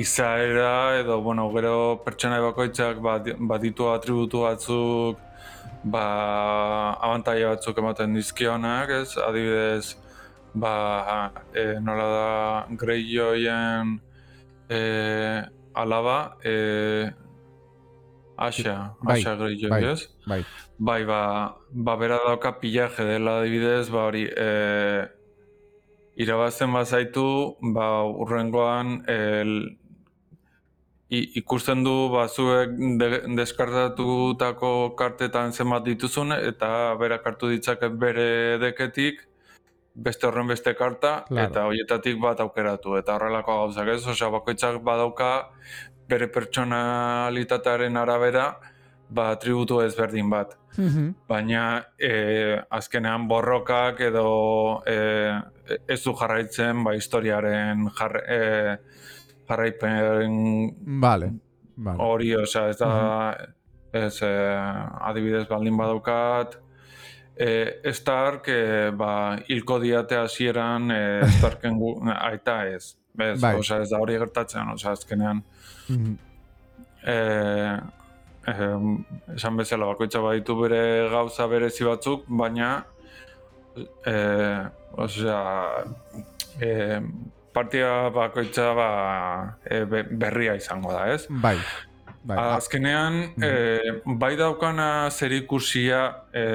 izaera, edo, bueno, gero pertsonai bakoitzak baditu atributu batzuk, ba, abantaia batzuk ematen dizkionak, ez? Adibidez, ba, e, nola da, Greyjoyen, eh, alaba, eh, Asia, bai, Asia Greyjoy, bai, ez? Bai, bai, ba, ba bera dauka pillaje dela adibidez, ba hori, eh, irabazten bazaitu, ba urrengoan el, i- ikusten du ba, zuek de, deskartatutako kartetan zenbat dituzun, eta berak hartu ditzaket bere deketik, beste horren beste karta, Claro. eta horietatik bat aukeratu, eta horrelako gauzak ez, osea, bakoitzak badauka bere pertsonalitatearen arabera, ba, atributu ezberdin bat. Baina e, azkenean borrokak edo e, ez du jarraitzen ba, historiaren jar, e, jarraipen Vale. Vale. hori, osea, ez da, ez, e, adibidez baldin badaukat, e, Stark, e, ba, hilko diate hasieran e, [laughs] Starken gu, aita ez. Ez, Bai. osea, ez da hori gertatzen, osea, azkenean, Mhm. e, e, esan bezala bakoitza baditu bere gauza berezi batzuk, baina e, osea, e, partida bakoitza ba, e, be- berria izango da, ez? Bai. Bai. Azkenean, e, bai daukana zer ikusia e,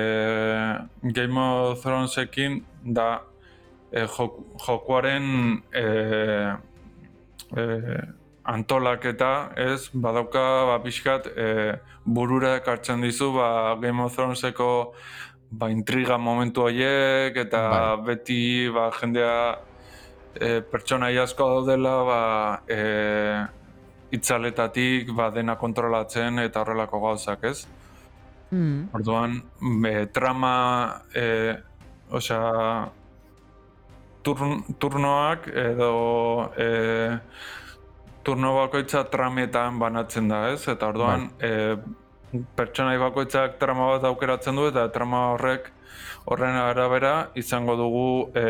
Game of Thronesekin da e, jok, jokuaren e, e, antolaketa, ez, badauka, ba, pixkat, e, burura ekartzen dizu, ba, Game of Throneseko ba, intriga momentu horiek, eta Bai. beti, ba, jendea e, pertsona asko daudela, ba, e, itzaletatik, ba, dena kontrolatzen, eta horrelako gauzak, ez? mhm. Orduan, e, trama, e, osea, turn, turnoak edo e, turno bakoitza trametan banatzen da, ez? Eta orduan, e, pertsonai bakoitzak trama bat aukeratzen du eta trama horrek horren arabera izango dugu e,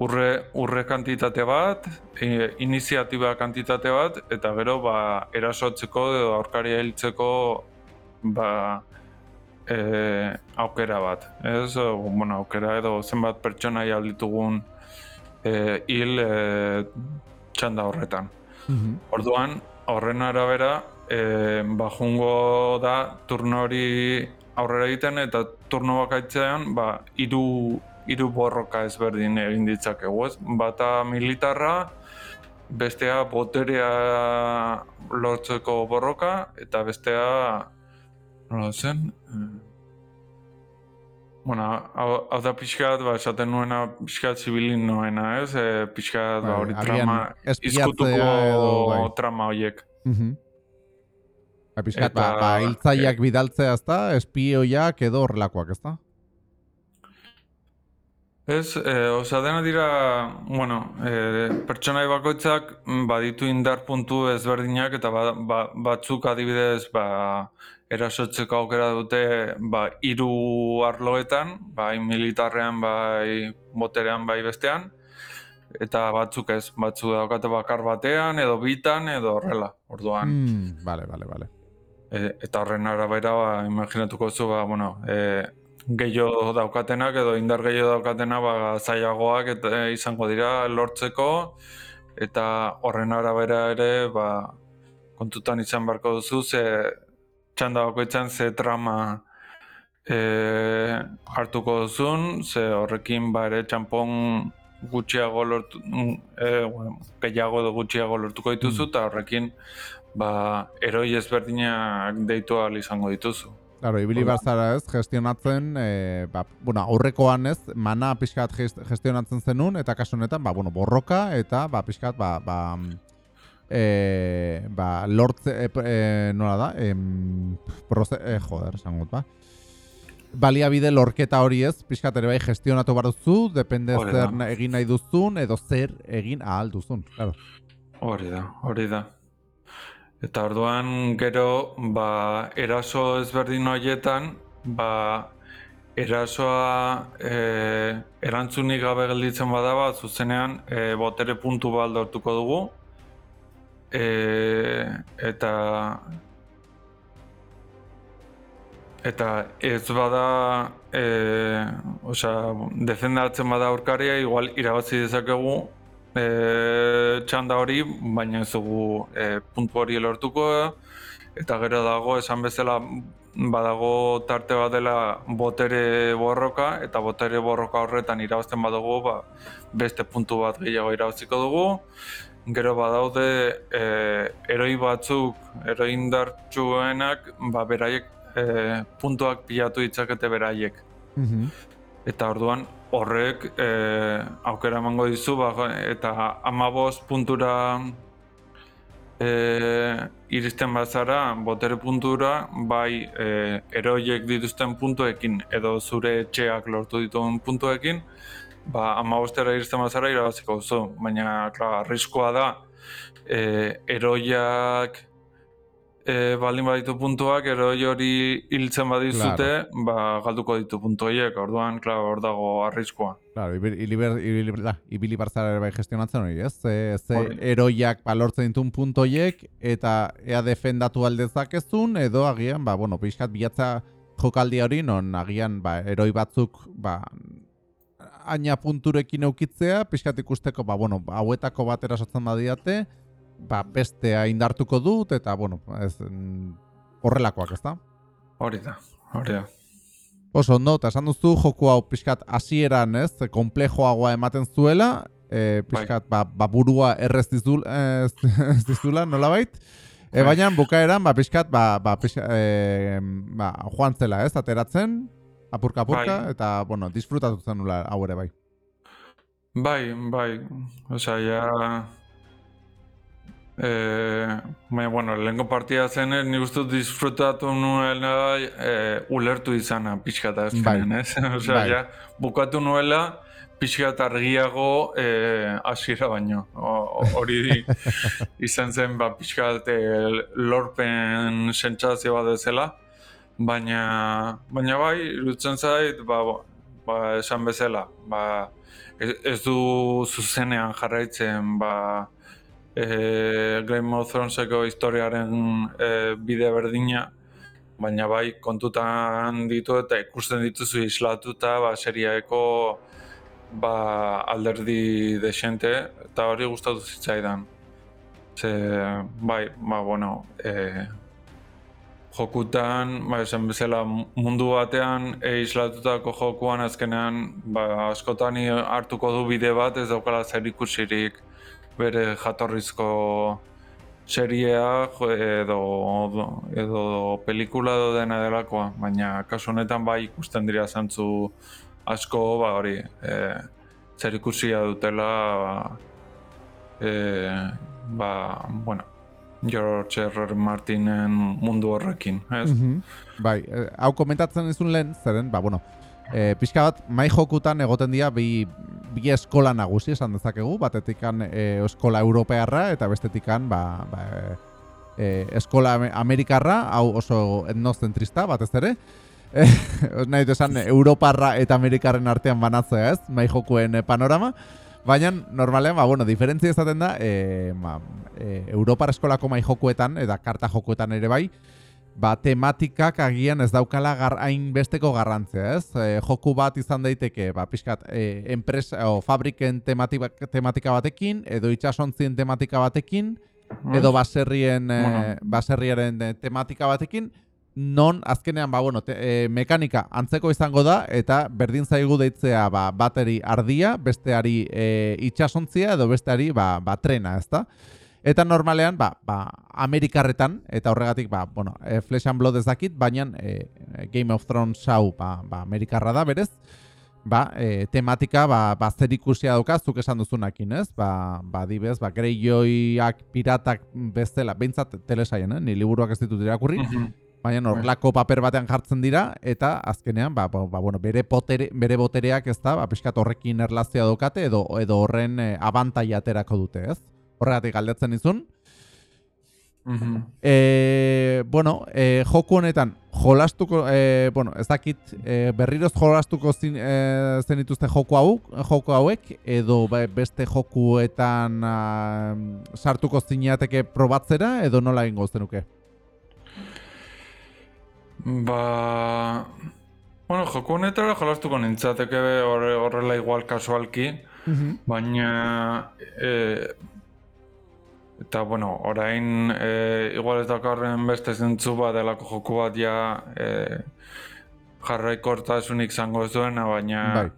urre, urre kantitate bat, e, iniziatiba kantitate bat, eta gero ba, erasotzeko edo aurkaria hiltzeko ba, e, aukera bat. Ez, bueno, aukera edo zenbat pertsonai alditugun e, hil e, txanda horretan. Mhm. Orduan, horren arabera, e, ba, jungo da turno hori aurrera egiten eta turno bakaitzean ba, hiru hiru borroka ezberdin egin ditzakegu, ez? Bata militarra, bestea boterea lortzeko borroka, eta bestea, nola zen? Eh, Bueno, hau, hau da pixkat, ba, esaten nuena pixkat zibilin noena, ez? E, pixkat, ba, Bai, hori trama, izkutuko edo, bai. trama horiek. Mhm. Ba, pixkat, Eta- ba, ba, hiltzaileak bidaltzea ezta, espioiak edo horrelakoak ezta? Ez, e, osea, dena dira, bueno, e, pertsonai bakoitzak baditu indar puntu ezberdinak eta ba, ba, batzuk adibidez ba, erasotzeko aukera dute ba, hiru arloetan, bai militarrean, bai boterean, bai bestean, eta batzuk ez, batzuk daukate bakar batean, edo bitan, edo horrela, orduan. Mm, vale, vale, vale. E, eta horren arabera, ba, imaginatuko zu, ba, bueno, e, gehiago daukatenak edo indar gehiago daukatena ba, zailagoak eta e, izango dira lortzeko eta horren arabera ere ba, kontutan izan beharko duzu ze txanda bakoitzan ze trama e, hartuko duzun, ze horrekin ba ere txampon gutxiago lortu, e, bueno, gehiago edo gutxiago lortuko dituzu eta horrekin ba, eroi ezberdinak deitu ahal izango dituzu. Claro, ibili bazara ez, gestionatzen, e, ba, bueno, aurrekoan ez, mana pixkat gest- gestionatzen zenun, eta kasu honetan, ba, bueno, borroka, eta, ba, pixkat, ba, ba, e, ba, lortze, e, e, nola da, em, proze, e, joder, esan gut, ba. Baliabide lorketa hori ez, pixkat ere bai gestionatu behar duzu, depende zer egin nahi duzun, edo zer egin ahal duzun, claro. Hori da, hori da. Eta orduan gero, ba, eraso ezberdin horietan, ba, erasoa e, erantzunik gabe gelditzen bada, ba, zuzenean e, botere puntu bat lortuko dugu. E, eta eta ez bada e, osea, defendatzen bada aurkaria, igual irabazi dezakegu e, txanda hori, baina ez dugu e, puntu hori lortuko eta gero dago esan bezala badago tarte bat dela botere borroka eta botere borroka horretan irabazten badugu ba, beste puntu bat gehiago irabaziko dugu gero badaude e, eroi batzuk, eroi indartsuenak, ba, beraiek e, puntuak pilatu ditzakete beraiek. Mhm. Eta orduan horrek e, aukera emango dizu, ba, eta amabost puntura e, iristen bazara, botere puntura, bai e, eroiek dituzten puntuekin edo zure etxeak lortu dituen puntuekin, ba, amabostera iristen bazara irabaziko duzu. Baina, klar, arriskoa da, e, eroiak e, baldin baditu puntuak, eroi hori hiltzen badizute, ba, galduko ditu puntu horiek, orduan, klar, hor dago arriskoa. Claro, ibili, barzara ere bai gestionatzen hori, ez? Ze, ze eroiak balortzen ditun puntu horiek, eta ea defendatu aldezakezun, edo agian, ba, bueno, pixkat bilatza jokaldi hori, non agian, ba, eroi batzuk, ba, aina punturekin eukitzea, pixkat ikusteko, ba, bueno, hauetako batera sotzen badiate, ba, bestea indartuko dut, eta, bueno, ez, horrelakoak, ez da? Hori da, hori da. Oso ondo, eta esan duzu joku hau pixkat hasieran ez, komplejoagoa ematen zuela, e, pixkat ba, ba burua errez dizul, ez, [laughs] ez dizula, nolabait? E, Bai. baina bukaeran, ba, pixkat, ba, ba, pixka, e, ba, joan zela, ez, ateratzen, apurka-apurka, Bai. eta, bueno, disfrutatu zen hau ere bai. Bai, bai, osea, ja... Eh, baina, bueno, lehenko partida zen, eh, nik uste dut disfrutatu nuela eh, ulertu izana pixka eta azkenen, ez? Osea, Bai. [laughs] ja, bukatu nuela pixka eta argiago eh, hasiera baino. Hori [laughs] izan zen, ba, pixka eta lorpen sentsazio bat bezala, baina, baina bai, irutzen zait, ba, ba, esan bezala, ba, ez, ez du zuzenean jarraitzen, ba, e, Game of Throneseko historiaren e, bide berdina, baina bai kontutan ditu eta ikusten dituzu islatuta ba, seriaeko ba, alderdi desente eta hori gustatu zitzaidan. Ze, bai, ba, bueno, e, jokutan, ba, esan bezala mundu batean e, islatutako jokuan azkenean ba, askotan hartuko du bide bat ez daukala zer ikusirik bere jatorrizko seriea edo, edo pelikula edo dena delakoa, baina kasu honetan bai ikusten dira zantzu asko, ba hori, e, zer ikusia dutela e, ba, bueno, George R. R. Martinen mundu horrekin, ez? Mhm. Bai, eh, hau komentatzen izun lehen, zeren, ba, bueno, e, pixka bat, mai jokutan egoten dira bi, bi eskola nagusi esan dezakegu, batetikan e, eskola europearra eta bestetikan, ba, ba, e, eskola ame- amerikarra, hau oso etnozentrista batez ere, e, [laughs] nahi dut esan, europarra eta amerikarren artean banatzea ez, mai jokuen eh, panorama, Baina, normalean, ba, bueno, diferentzia izaten da, e, ba, e, Europar eskolako mai jokuetan, eta karta jokuetan ere bai, ba, tematikak agian ez daukala gar, hain besteko garrantzia, ez? E, joku bat izan daiteke, ba, pixkat, e, enpresa, o, fabriken tematika, tematika batekin, edo itxasontzien tematika batekin, edo baserrien, e, baserriaren e, tematika batekin, non azkenean ba, bueno, te, e, mekanika antzeko izango da eta berdin zaigu deitzea ba, bateri ardia, besteari e, itxasontzia edo besteari ba, ba, trena, ezta? Eta normalean, ba, ba, Amerikarretan, eta horregatik, ba, bueno, e, Flesh and Blood ez dakit, baina e, Game of Thrones hau, ba, ba, Amerikarra da, berez, ba, e, tematika, ba, ba zer ikusia dauka, zuk esan duzunakin, ez? Ba, ba dibez, ba, Greyjoyak, piratak bezala, behintzat telesaien, eh? ni liburuak ez ditut irakurri, Mhm. baina horrelako paper batean jartzen dira, eta azkenean, ba, ba, ba, bueno, bere, potere, bere botereak ez da, ba, pixkat horrekin erlazioa daukate, edo, edo horren e, abantaia aterako dute, ez? Horregatik galdetzen izun. Mhm. E, bueno, e, joku honetan jolastuko, e, bueno, ez dakit e, berriroz jolastuko zin, e, zenituzte joku hau, joko hauek, edo be- beste jokuetan a, sartuko zinateke probatzera, edo nola egingo zenuke? Ba... Bueno, joku honetara jolastuko nintzateke horre, horrela igual kasualki, baina... E, eta, bueno, orain e, igual ez dakarren beste zentzu bat delako joku bat ja e, jarraikortasunik zango ez duena, baina Bai.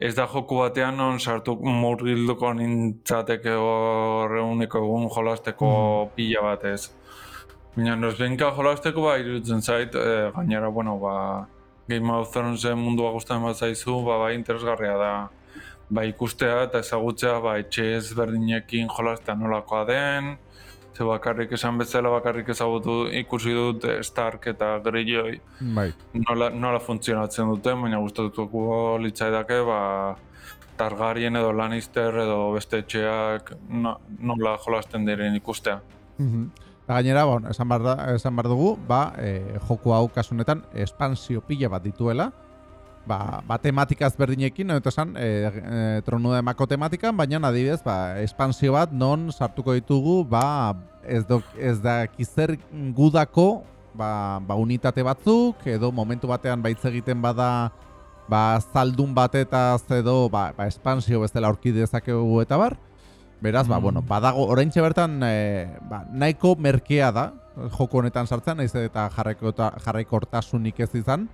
ez da joku batean non sartu murgilduko nintzateke hor eguneko egun jolasteko Mhm. pila bat ez. Baina nosbenka jolasteko ba iruditzen zait, e, gainera, bueno, ba, Game of Thronesen mundua gustatzen bat zaizu, ba, bai interesgarria da ba, ikustea eta ezagutzea ba, etxe ezberdinekin jolastea nolakoa den, ze bakarrik esan bezala bakarrik ezagutu ikusi dut eh, Stark eta Greyjoy Bai. nola, nola funtzionatzen duten, baina gustatuko litzaidake ba, Targaryen edo Lannister edo beste etxeak no, nola jolasten diren ikustea. Mhm. Eta gainera, bon, esan, behar da, esan behar dugu, ba, e, joku hau kasunetan espansio pila bat dituela, ba, ba tematika ezberdinekin, eta esan, e, e, tronu emako tematikan, baina adibidez, ba, espansio bat non sartuko ditugu, ba, ez, do, ez da kizer gudako, ba, ba, unitate batzuk, edo momentu batean baitz egiten bada, ba, zaldun batetaz edo, ba, ba, espansio bezala aurki dezakegu eta bar, Beraz, ba, Mm. bueno, badago, oraintxe bertan e, ba, nahiko merkea da joko honetan sartzen, naiz eta jarraiko jarraikortasunik ez izan.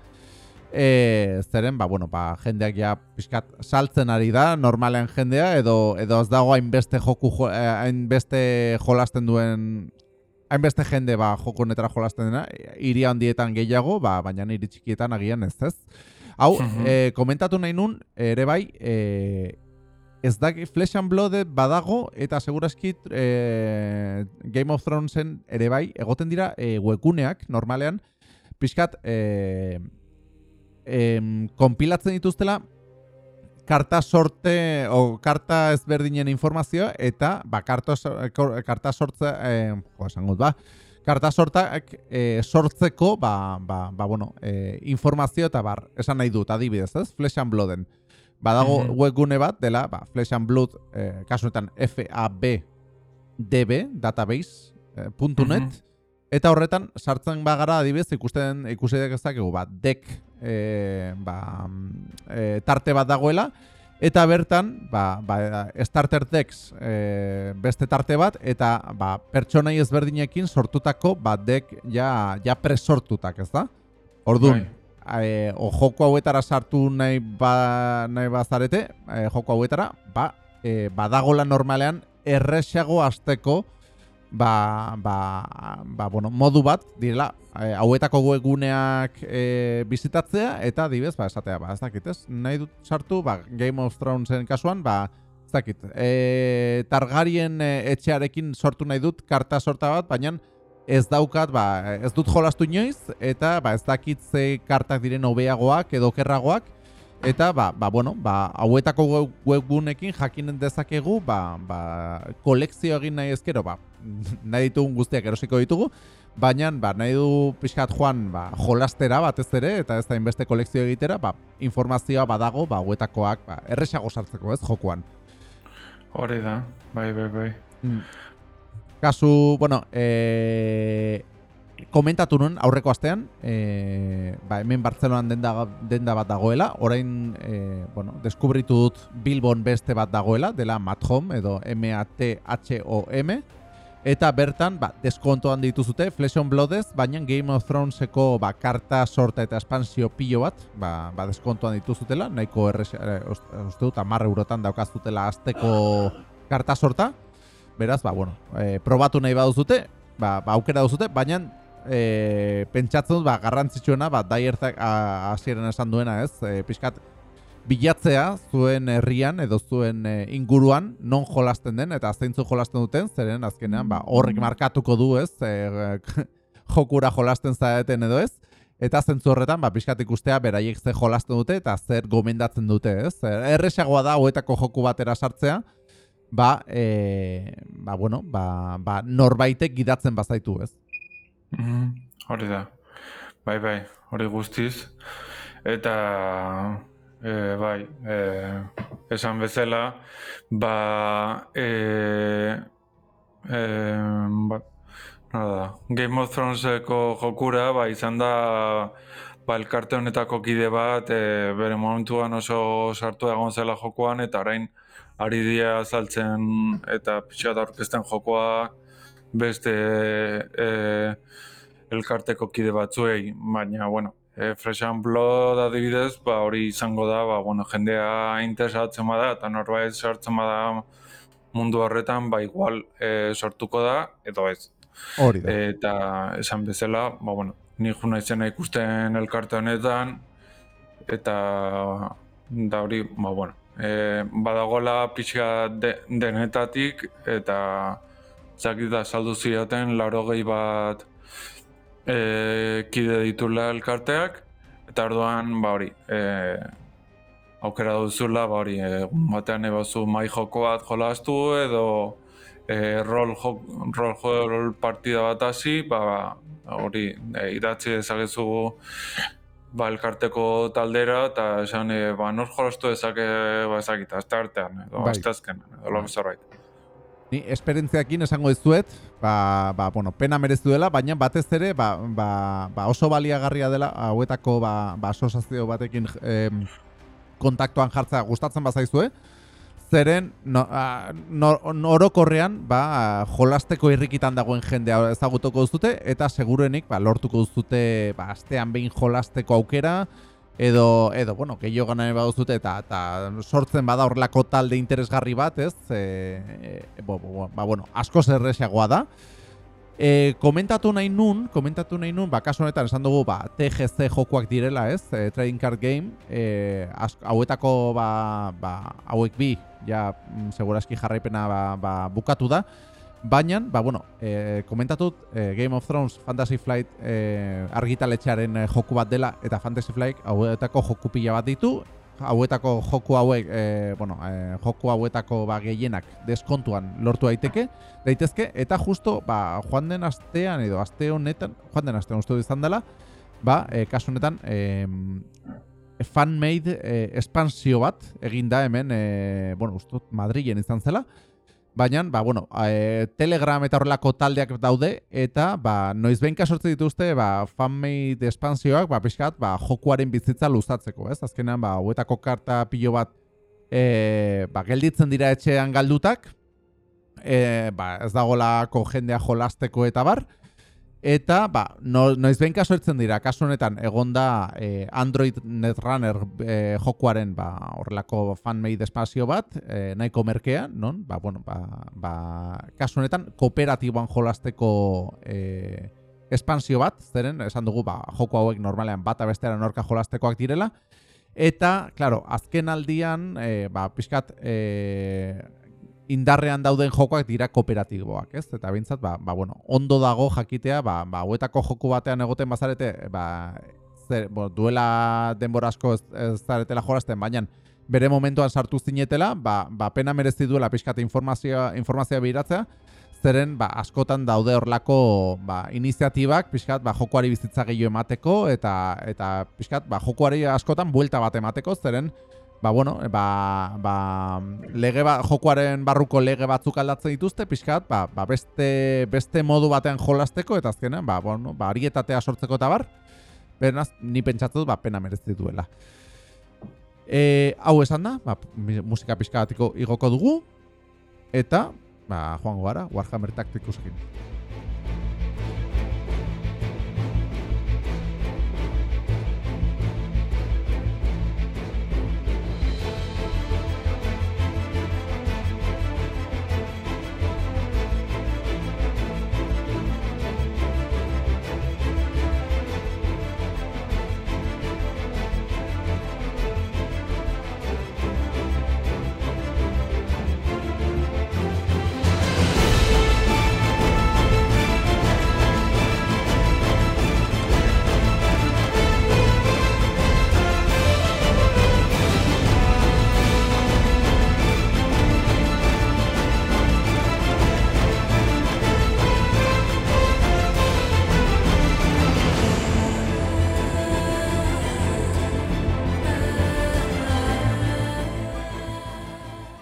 E, zeren, ba, bueno, ba, jendeak ja pixkat saltzen ari da, normalean jendea, edo, edo ez dago hainbeste joku, jo, eh, hainbeste jolasten duen, hainbeste jende ba, joko honetara jolasten dena, hiri handietan gehiago, ba, baina hiri txikietan agian ez ez. Hau, Mhm. e, komentatu nahi nun, ere bai, e, ez da Flesh and Blood badago eta segurazki e, Game of Thronesen ere bai egoten dira e, webguneak normalean pixkat e, em, konpilatzen dituztela karta sorte o karta ezberdinen informazioa eta ba karta, karta sortze eh, jo, esan dut, ba karta sortak eh, sortzeko ba, ba, ba, bueno, eh, informazio eta bar esan nahi dut adibidez ez Flesh and Blooden badago Mhm. webgune bat dela ba, Flesh and Blood eh, kasunetan FAB DB database eh, .net Mhm. eta horretan sartzen bagara adibidez ikusten ikusi dezakegu ba deck eh, ba, eh, tarte bat dagoela eta bertan ba, ba, starter decks eh, beste tarte bat eta ba, pertsonai ezberdinekin sortutako ba, deck ja, ja presortutak ez da? Orduan, e, o joko hauetara sartu nahi, ba, nahi bazarete, e, joko hauetara, ba, e, badagola normalean erresago azteko ba, ba, ba, bueno, modu bat, direla, e, hauetako webguneak e, bizitatzea, eta adibez, ba, esatea, ba, ez dakit, ez? Nahi dut sartu, ba, Game of Thronesen kasuan, ba, ez dakit, e, Targaryen etxearekin sortu nahi dut karta sorta bat, baina ez daukat, ba, ez dut jolastu inoiz, eta ba, ez dakit ze kartak diren hobeagoak edo kerragoak, eta ba, ba, bueno, ba, hauetako web- webgunekin jakinen dezakegu, ba, ba, kolekzio egin nahi ezkero, ba, nahi ditugun guztiak erosiko ditugu, baina ba, nahi du pixkat joan ba, jolastera batez ere, eta ez da inbeste kolekzio egitera, ba, informazioa badago, ba, hauetakoak ba, erresago sartzeko ez jokuan. Hori da, bai, bai, bai. Kasu, bueno, e, komentatu nuen aurreko astean, e, ba, hemen Bartzelonan denda, denda bat dagoela, orain, e, bueno, deskubritu dut Bilbon beste bat dagoela, dela Mathom edo M-A-T-H-O-M, eta bertan, ba, deskontoan dituzute Flesh on Bloodez, baina Game of Throneseko ba, karta sorta eta espansio pilo bat, ba, ba deskontoan dituzutela, nahiko errez, eh, uste uste dut, amarre eurotan daukazutela azteko karta sorta, Beraz, ba, bueno, e, probatu nahi baduzute, ba, ba aukera duzute, baina e, pentsatzen dut, ba, garrantzitsuena, ba, daiertzak a- hasieran esan duena, ez? E, pixkat, bilatzea zuen herrian edo zuen e, inguruan non jolasten den eta zeintzu jolasten duten, zeren azkenean ba, horrek markatuko du, ez? E, [laughs] jokura jolasten zaeten edo ez? Eta zentzu horretan, ba, pixkat ikustea beraiek ze jolasten dute eta zer gomendatzen dute, ez? Erresagoa da hoetako joku batera sartzea, ba, e, ba, bueno, ba, ba, norbaitek gidatzen bazaitu, ez? Mhm, Hori da. Bai, bai, hori guztiz. Eta, e, bai, e, esan bezala, ba, e, e, ba, nola da, Game of Throneseko jokura, ba, izan da, ba, elkarte honetako kide bat, e, bere momentuan oso sartu egon zela jokoan, eta orain ari dira azaltzen eta pixat aurkezten jokoa beste e, elkarteko kide batzuei, baina, bueno, e, Fresh and Blood adibidez, ba, hori izango da, ba, bueno, jendea interesatzen bada, eta norbait sartzen bada mundu horretan, ba, igual e, sortuko da, edo ez. Hori da. Eta esan bezala, ba, bueno, ni juna izena ikusten elkarte honetan, eta da hori, ba, bueno, e, badagola pixka de, denetatik, eta zakit da saldu zioten, laro gehi bat e, kide ditula elkarteak, eta orduan, ba hori, e, aukera duzula, ba hori, egun batean ebazu mai joko bat jolastu, edo e, rol, jo, rol, rol partida bat hasi, ba, hori e, idatzi dezakezu ba, elkarteko taldera, eta esan, e, ba, nor jolastu dezake, ba, ezakita, azte artean, edo bai. azte azken, edo bai. zerbait. Ni esperientziakin esango dizuet, ba, ba, bueno, pena merezu dela, baina batez ere, ba, ba, ba oso baliagarria dela, hauetako ba, ba, asosazio batekin em, kontaktuan jartzea gustatzen bazaizue, zeren no, a, no, orokorrean ba, jolasteko irrikitan dagoen jendea ezagutuko duzute eta seguruenik ba, lortuko duzute ba, astean behin jolasteko aukera edo, edo bueno, gehiago gana eba duzute eta, eta sortzen bada horrelako talde interesgarri bat, ez? E, e, bo, bo, ba, bueno, asko zerrexagoa da. E, komentatu nahi nun, komentatu nahi nun, ba, kasu honetan esan dugu, ba, TGC jokuak direla, ez, e, Trading Card Game, e, hauetako, ba, ba, hauek bi, ja, mm, seguraski jarraipena ba, ba, bukatu da, baina, ba, bueno, e, komentatu, e, Game of Thrones Fantasy Flight e, argitaletxearen joku bat dela, eta Fantasy Flight hauetako joku pila bat ditu, hauetako joku hauek, e, bueno, e, joku hauetako ba, gehienak deskontuan lortu daiteke, daitezke, eta justo, ba, joan den astean, edo aste honetan, joan den astean uste izan dela, ba, e, kasu honetan, e, fan-made e, espansio bat, eginda hemen, e, bueno, uste Madrilen izan zela, Baina, ba, bueno, e, Telegram eta horrelako taldeak daude, eta ba, noiz behin sortze dituzte ba, fanmade espansioak, ba, pixkat, ba, jokuaren bizitza luzatzeko, ez? Azkenean, ba, huetako karta pilo bat e, ba, gelditzen dira etxean galdutak, e, ba, ez dagolako jendea jolasteko eta bar, Eta, ba, no, noiz behin kaso ertzen dira, kasu honetan, egonda eh, Android Netrunner eh, jokuaren ba, horrelako fan-made espazio bat, eh, nahiko merkean, non? Ba, bueno, ba, ba, kasu honetan, kooperatiboan jolasteko eh, espansio bat, zeren, esan dugu, ba, joko hauek normalean bat abestearen orka jolastekoak direla, Eta, claro, azken aldian, eh, ba, pixkat, eh, indarrean dauden jokoak dira kooperatiboak, ez? Eta bintzat, ba, ba, bueno, ondo dago jakitea, ba, ba, huetako joku batean egoten bazarete, ba, zer, bo, duela denbora asko ez, zaretela jolazten, baina bere momentuan sartu zinetela, ba, ba pena merezi duela pixkate informazioa, informazioa behiratzea, zeren ba, askotan daude horlako ba, iniziatibak pixkat ba, jokoari bizitza gehiago emateko eta eta pixkat ba, jokoari askotan buelta bat emateko, zeren ba, bueno, ba, ba, lege ba, jokuaren barruko lege batzuk aldatzen dituzte, pixkat, ba, ba beste, beste modu batean jolasteko, eta azkenean, ba, bueno, ba, arietatea sortzeko eta bar, berenaz, ni pentsatu ba, pena merezi duela. E, hau esan da, ba, musika pixkatiko igoko dugu, eta, ba, joango gara, Warhammer Tacticus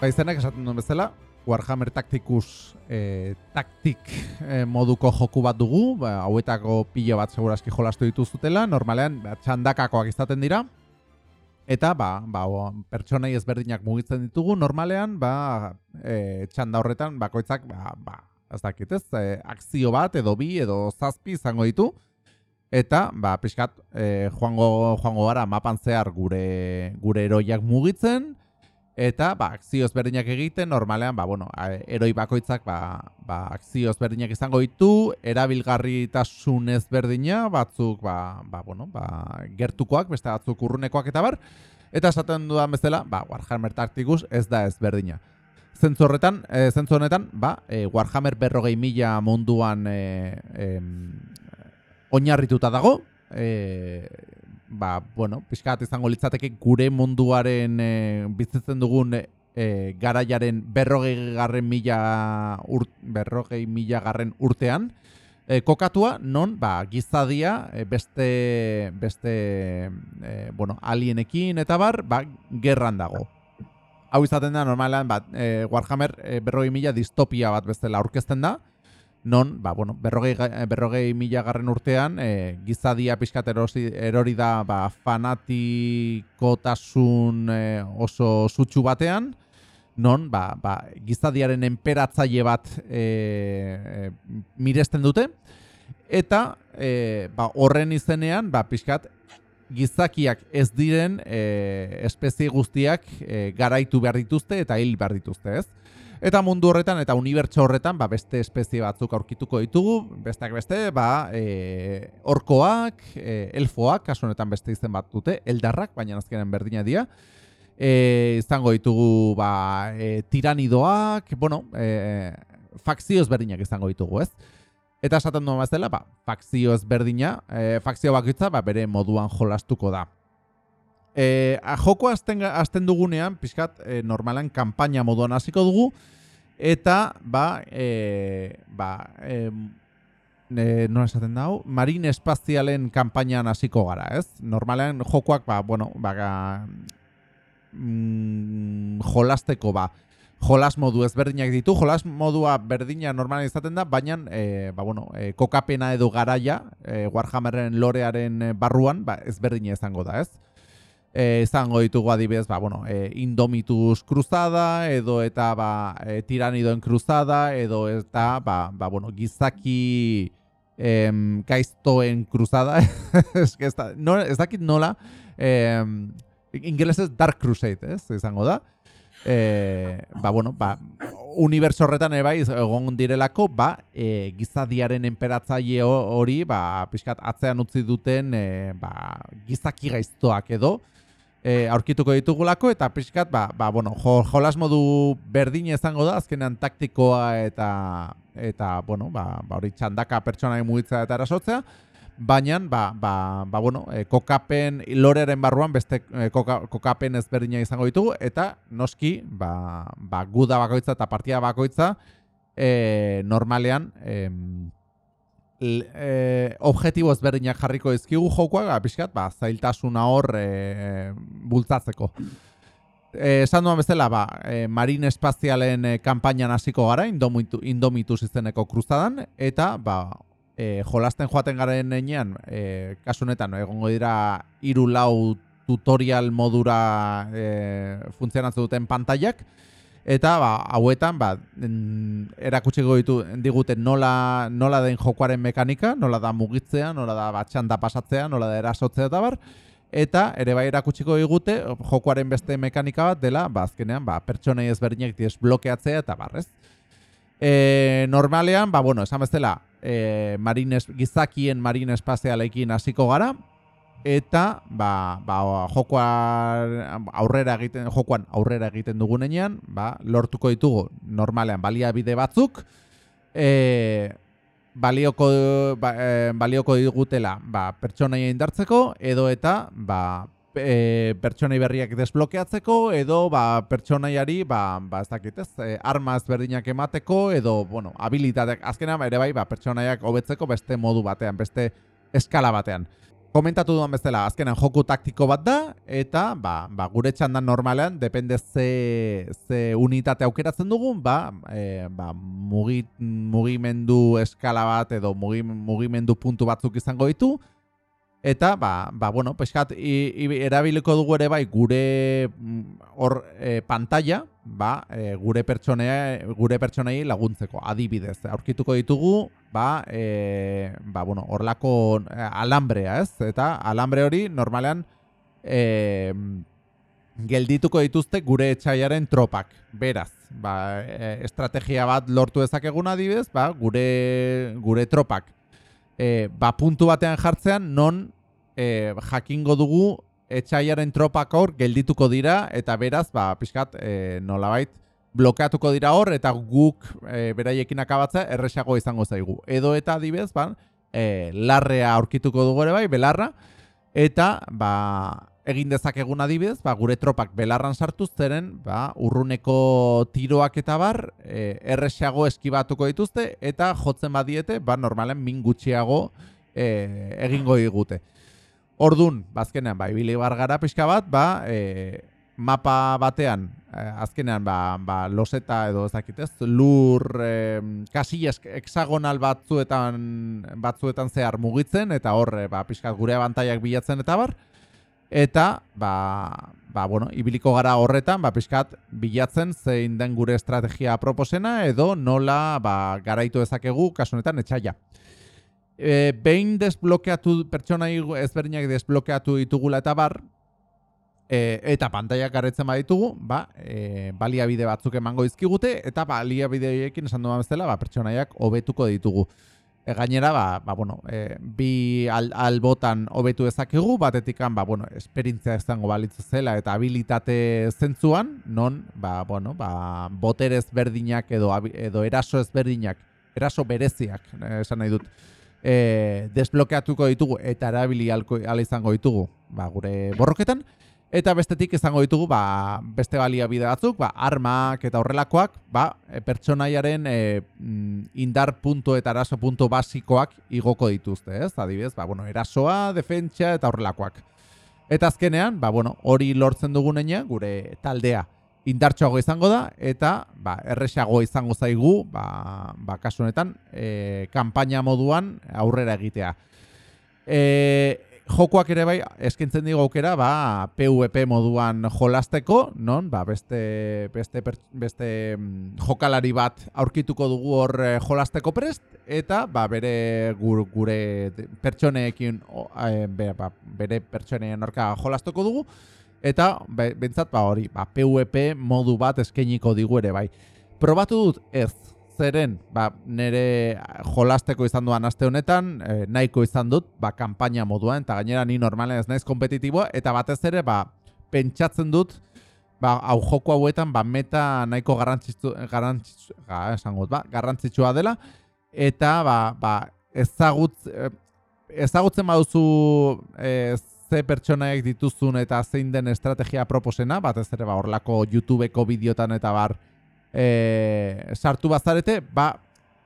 izenak esaten duen bezala, Warhammer Tacticus e, taktik e, moduko joku bat dugu, ba, hauetako pilo bat seguraski jolastu dituzutela, normalean ba, txandakakoak izaten dira, eta ba, ba, pertsonei ezberdinak mugitzen ditugu, normalean ba, e, txanda horretan bakoitzak ba, ba, ez dakit ez, e, akzio bat edo bi edo zazpi izango ditu, eta ba pixkat e, joango joango gara mapan zehar gure gure eroiak mugitzen eta ba akzio ezberdinak egiten normalean ba bueno eroi bakoitzak ba ba akzio ezberdinak izango ditu erabilgarritasun ezberdina batzuk ba ba bueno ba gertukoak beste batzuk urrunekoak eta bar. Eta esaten dudan bezala ba Warhammer Tacticus ez da ezberdina. Zentzu horretan, e, zentzu honetan, ba, e, Warhammer berrogei mila munduan e, e, oinarrituta dago, e, ba, bueno, pixkat izango litzateke gure munduaren e, bizitzen dugun e, garaiaren berrogei garren mila, ur, berrogei mila garren urtean, e, kokatua, non, ba, gizadia, e, beste, beste, e, bueno, alienekin eta bar, ba, gerran dago. Hau izaten da, normalean, bat, e, Warhammer e, berrogei mila distopia bat bezala aurkezten da, non, ba, bueno, berrogei, berrogei mila garren urtean, e, gizadia pixkat erori da ba, fanatikotasun e, oso sutsu batean, non, ba, ba, gizadiaren enperatzaile bat e, e, miresten dute, eta e, ba, horren izenean, ba, pixkat, gizakiak ez diren e, espezie guztiak e, garaitu behar dituzte eta hil behar dituzte, ez? Eta mundu horretan eta unibertso horretan ba, beste espezie batzuk aurkituko ditugu, besteak beste, ba, e, orkoak, e, elfoak, kasu honetan beste izen bat dute, eldarrak, baina azkenen berdina dira. E, izango ditugu ba, e, tiranidoak, bueno, e, fakzio ezberdinak izango ditugu, ez? Eta esaten duen bazela, ba, fakzio ezberdina, e, fakzio bakitza, ba, bere moduan jolastuko da. E, a, joko azten, azten dugunean, pixkat, e, normalan kanpaina moduan hasiko dugu, eta, ba, e, ba, e, e, nola esaten dago, marin espazialen kanpainan hasiko gara, ez? Normalean jokoak, ba, bueno, ba, mm, jolasteko, ba, jolas modu ezberdinak ditu, jolas modua berdina normalen izaten da, baina, e, ba, bueno, e, kokapena edo garaia, e, Warhammerren lorearen barruan, ba, ezberdina izango da, ez? E, izango ditugu adibidez, ba, bueno, e, Indomitus Cruzada, edo eta ba, e, Tiranidoen Cruzada, edo eta ba, ba, bueno, gizaki em, kaiztoen Cruzada, ez, ez, da, no, ez dakit nola, em, ingelesez Dark Crusade, ez, izango da. E, ba, bueno, ba, uniberso horretan ere bai egon direlako, ba, e, gizadiaren enperatzaile hori, ba, pixkat atzean utzi duten, e, ba, gizaki gaiztoak edo, e, aurkituko ditugulako eta pixkat ba, ba, bueno, jo, jolas modu berdin izango da azkenean taktikoa eta eta bueno, ba, ba hori txandaka pertsonai mugitza eta erasotzea. Baina ba, ba, ba, bueno, e, kokapen lorearen barruan beste e, koka, kokapen ezberdina izango ditugu eta noski ba, ba, guda bakoitza eta partida bakoitza e, normalean em, e, objektibo ezberdinak jarriko ezkigu jokoak, ba, pixkat, ba, zailtasuna hor e, bultzatzeko. Esan duan bezala, ba, e, marin espazialen e, kampainan hasiko gara, indomitu, indomitus izeneko kruzadan, eta ba, e, jolasten joaten garen enean, e, kasunetan, egongo dira iru lau tutorial modura e, funtzionatzen duten pantailak, Eta ba, hauetan ba, erakutsiko ditu digute nola, nola den jokoaren mekanika, nola da mugitzea, nola da batxan da pasatzea, nola da erasotzea eta bar. Eta ere bai erakutsiko digute jokoaren beste mekanika bat dela, ba, azkenean, ba, pertsonei ezberdinak dies blokeatzea eta bar, ez? E, normalean, ba, bueno, esan bezala, e, marines, gizakien marine espazialekin hasiko gara, eta ba, ba, jokoan aurrera egiten jokoan aurrera egiten dugunean, ba, lortuko ditugu normalean baliabide batzuk e, balioko ba, e, balioko digutela ba, pertsonaia indartzeko edo eta ba, e, pertsonai berriak desblokeatzeko edo ba, pertsonaiari ba, ba, ez dakit ez, e, arma ezberdinak emateko edo bueno, habilitateak azkenean ere bai ba, pertsonaiak hobetzeko beste modu batean, beste eskala batean. Komentatu duan bezala, azkenan joku taktiko bat da, eta ba, ba, gure txandan normalean, depende ze, ze unitate aukeratzen dugun, ba, e, ba, mugimendu eskala bat edo mugimendu puntu batzuk izango ditu, Eta, ba, ba bueno, peskat, i, i, erabiliko dugu ere bai gure mm, hor e, pantalla, ba, e, gure pertsonea, gure pertsonei laguntzeko, adibidez. Aurkituko ditugu, ba, e, ba, bueno, horlako e, alambrea, ez? Eta alambre hori, normalean, e, geldituko dituzte gure etxaiaren tropak. Beraz, ba, e, estrategia bat lortu ezakegun adibidez, ba, gure, gure tropak e, ba, puntu batean jartzean non e, jakingo dugu etxaiaren tropak hor geldituko dira eta beraz, ba, pixkat, e, nolabait, blokeatuko dira hor eta guk e, beraiekin akabatzea erresago izango zaigu. Edo eta adibez, ba, e, larrea aurkituko dugu ere bai, belarra, eta ba, egin dezakegun adibidez, ba, gure tropak belarran sartu zeren ba, urruneko tiroak eta bar e, erresago eskibatuko dituzte eta jotzen badiete ba, normalen min gutxiago e, egingo digute. Ordun, bazkenean, ba, ibili bar gara pixka bat, ba, e, mapa batean, e, azkenean, ba, ba, loseta edo ezakitez, lur e, kasi hexagonal batzuetan, batzuetan zehar mugitzen, eta horre, ba, pixka gure abantaiak bilatzen eta bar, eta ba, ba, bueno, ibiliko gara horretan, ba, pixkat bilatzen zein den gure estrategia proposena edo nola ba, garaitu ezakegu kasunetan etxaila. E, behin desblokeatu pertsona ezberdinak desblokeatu ditugula eta bar, e, eta pantaiak garretzen baditugu, ba, e, baliabide batzuk emango izkigute, eta baliabideekin esan duan bezala, ba, pertsonaiak hobetuko ditugu. E, gainera, ba, ba, bueno, e, bi al, albotan hobetu ezakegu, batetikan, ba, bueno, esperintzia izango balitzu zela eta habilitate zentzuan, non, ba, bueno, ba, boterez berdinak edo, edo eraso ezberdinak, eraso bereziak, eh, esan nahi dut, e, desblokeatuko ditugu eta erabili alko, izango ditugu, ba, gure borroketan, Eta bestetik izango ditugu ba, beste baliabide batzuk, ba, armak eta horrelakoak, ba, e, pertsonaiaren e, mm, indar punto eta eraso punto basikoak igoko dituzte, ez? Adibidez, ba, bueno, erasoa, defentsa eta horrelakoak. Eta azkenean, ba, bueno, hori lortzen dugunean gure taldea indartxoago izango da, eta ba, erresago izango zaigu, ba, ba kasu honetan, e, kanpaina moduan aurrera egitea. E, jokoak ere bai eskintzen digu aukera ba PvP moduan jolasteko, non? Ba, beste beste beste mm, jokalari bat aurkituko dugu hor eh, jolasteko prest eta ba, bere gure pertsoneekin e, ba, bere pertsoneen aurka jolasteko dugu eta bentsat ba hori, ba PvP modu bat eskainiko digu ere bai. Probatu dut ez zeren, ba, nire jolasteko izan duan aste honetan, e, nahiko izan dut, ba, kanpaina moduan, eta gainera ni normalen ez naiz kompetitiboa, eta batez ere, ba, pentsatzen dut, ba, hau joko hauetan, ba, meta nahiko garrantzitsu, garrantzitsu, ga, esan gut, ba, garrantzitsua dela, eta, ba, ba, ezagutz, e, ezagutzen baduzu e, ze pertsonaiak dituzun eta zein den estrategia proposena, batez ere, ba, horlako YouTubeko bideotan eta bar, e, sartu bazarete, ba,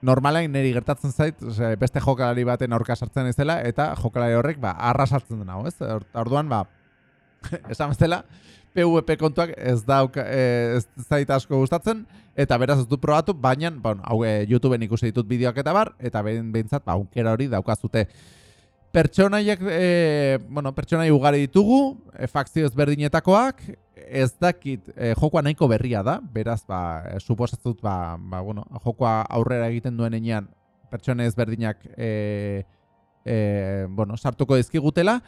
normalain niri gertatzen zait, beste jokalari baten aurka sartzen ez dela, eta jokalari horrek, ba, arra sartzen dena, ez? Orduan, ba, [laughs] esan bezala, PvP kontuak ez da e, ez zait asko gustatzen eta beraz ez dut probatu, baina bon, hau e, YouTubeen ikusi ditut bideoak eta bar eta behintzat ba aukera hori daukazute. Pertsonaiak e, bueno, pertsonai ugari ditugu, e, fakzio ezberdinetakoak, ez dakit e, jokoa nahiko berria da, beraz, ba, e, suposatzut, ba, ba, bueno, jokoa aurrera egiten duen enean, pertsone ezberdinak e, e, bueno, sartuko dizkigutela.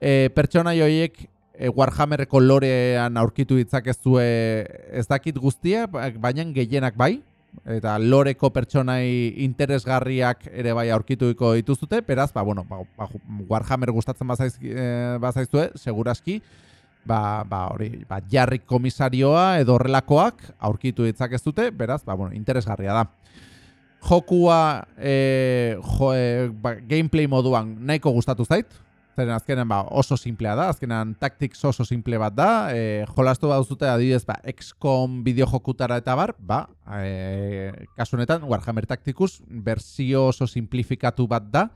E, pertsona joiek e, Warhammerreko lorean aurkitu ditzakezue ez dakit guztia, ba, baina gehienak bai, eta loreko pertsonai interesgarriak ere bai aurkituiko dituzute, beraz, ba, bueno, ba, ba, Warhammer gustatzen bazaiz, e, bazaizue, seguraski, ba, ba, hori, ba, jarrik komisarioa edo horrelakoak aurkitu ditzak ez dute, beraz, ba, bueno, interesgarria da. Jokua e, jo, e, ba, gameplay moduan nahiko gustatu zait, zeren azkenen ba, oso simplea da, azkenan tactics oso simple bat da, e, jolastu bat duzute adibidez ba, XCOM bideojokutara eta bar, ba, e, kasunetan Warhammer Tacticus berzio oso simplifikatu bat da,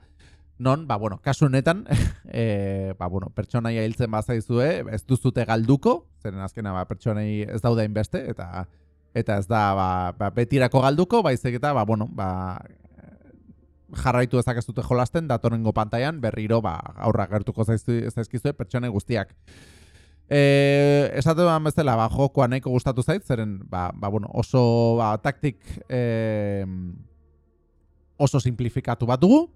non, ba, bueno, kasu honetan, [laughs] e, ba, bueno, pertsonaia hiltzen bazaizue, ez duzute galduko, zeren azkena, ba, pertsonai ez dauda inbeste, eta eta ez da, ba, ba betirako galduko, baizik eta, ba, bueno, ba, jarraitu dezakezute jolasten datorengo pantailan berriro ba aurra gertuko zaizkizue pertsone guztiak. Eh, esate duan bezala, ba, jokoa nahiko gustatu zait, zeren, ba, ba, bueno, oso ba, taktik eh, oso simplifikatu bat dugu.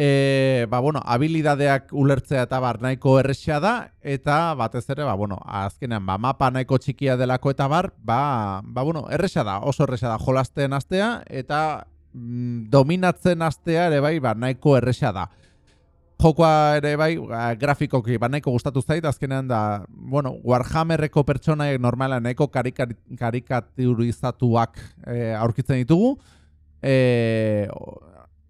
E, ba, bueno, habilidadeak ulertzea eta bar nahiko errexea da, eta batez ere, ba, bueno, azkenean, ba, mapa nahiko txikia delako eta bar, ba, ba bueno, errexea da, oso errexea da, jolasten astea, eta mm, dominatzen astea ere bai, ba, nahiko errexea da. Jokoa ere bai, ba, grafikoki ba nahiko gustatu zait, azkenean da, bueno, Warhammerreko pertsonaiek normala nahiko karikaturizatuak e, aurkitzen ditugu, e,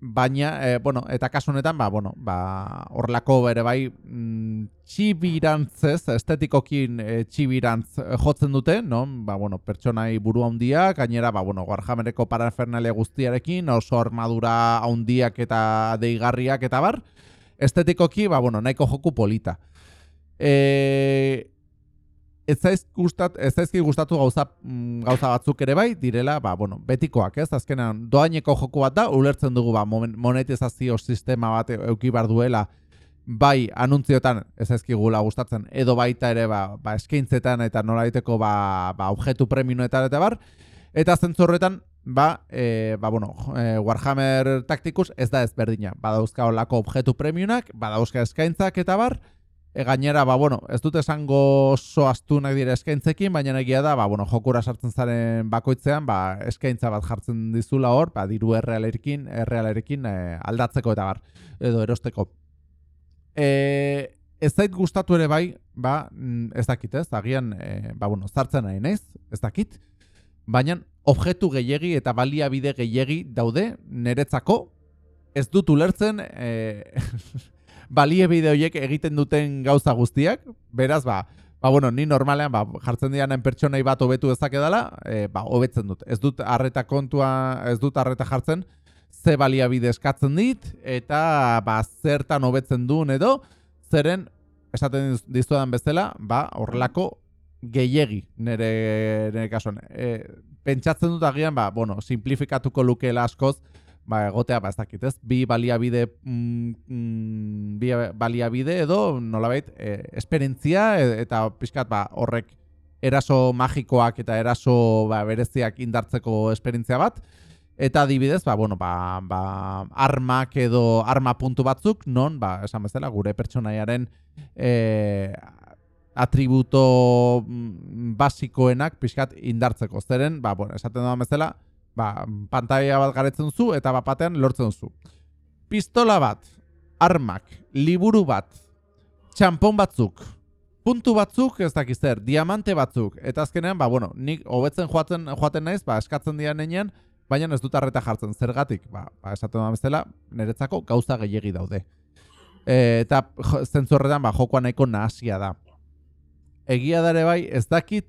baina, e, bueno, eta kasu honetan, ba, bueno, ba, horlako ere bai, mm, txibirantzez, estetikokin e, txibirantz jotzen dute, no? Ba, bueno, pertsonai buru handia, gainera, ba, bueno, Warhammereko parafernalia guztiarekin, oso armadura handiak eta deigarriak eta bar, estetikoki, ba, bueno, nahiko joku polita. E, ez zaiz gustat, ez zaizki gustatu gauza, mm, gauza batzuk ere bai, direla, ba, bueno, betikoak, ez? Azkenean, doaineko joku bat da, ulertzen dugu, ba, monetizazio sistema bat euki bar duela, bai, anuntziotan, ez gula gustatzen, edo baita ere, ba, ba eskaintzetan eta nolaiteko, ba, ba, objektu preminuetan eta bar, eta zentzorretan, ba, e, ba bueno, e, Warhammer Tacticus ez da ezberdina. Badauzka olako objektu premiunak, badauzka eskaintzak eta bar, e, gainera, ba, bueno, ez dut esango oso astunak dire eskaintzekin, baina egia da, ba, bueno, jokura sartzen zaren bakoitzean, ba, eskaintza bat jartzen dizula hor, ba, diru errealerekin, errealerekin e, aldatzeko eta bar, edo erosteko. E, ez zait gustatu ere bai, ba, mm, ez dakit ez, agian, e, ba, bueno, zartzen nahi naiz, ez dakit, baina objektu gehiegi eta baliabide gehiegi daude niretzako ez dut ulertzen e, [laughs] baliabide horiek egiten duten gauza guztiak, beraz ba, ba bueno, ni normalean ba, jartzen dianen pertsonei bat hobetu dezake dela, e, ba, hobetzen dut. Ez dut harreta kontua, ez dut harreta jartzen, ze baliabide eskatzen dit, eta ba, zertan hobetzen duen edo, zeren, esaten dizudan bezala, ba, horrelako gehiegi nire, nire kasuan. E, pentsatzen dut agian, ba, bueno, simplifikatuko lukeela askoz, ba, egotea, ba, ez dakit, ez? Bi baliabide, mm, mm, bi baliabide edo, nolabait, e, esperientzia e, eta pixkat, ba, horrek eraso magikoak eta eraso ba, bereziak indartzeko esperientzia bat, Eta adibidez, ba, bueno, ba, ba, armak edo arma puntu batzuk, non, ba, esan bezala, gure pertsonaiaren e, atributo mm, basikoenak pixkat indartzeko. Zeren, ba, bueno, esaten da bezala, ba, pantalla bat garetzen zu eta bat batean lortzen zu. Pistola bat, armak, liburu bat, txampon batzuk, puntu batzuk, ez dakiz zer, diamante batzuk, eta azkenean, ba, bueno, nik hobetzen joaten, joaten naiz, ba, eskatzen dian nenean, baina ez dut arreta jartzen zergatik, ba, ba esaten da bezala, niretzako gauza gehiegi daude. E, eta zentzu horretan, ba, jokoa nahiko nahasia da egia dare bai, ez dakit,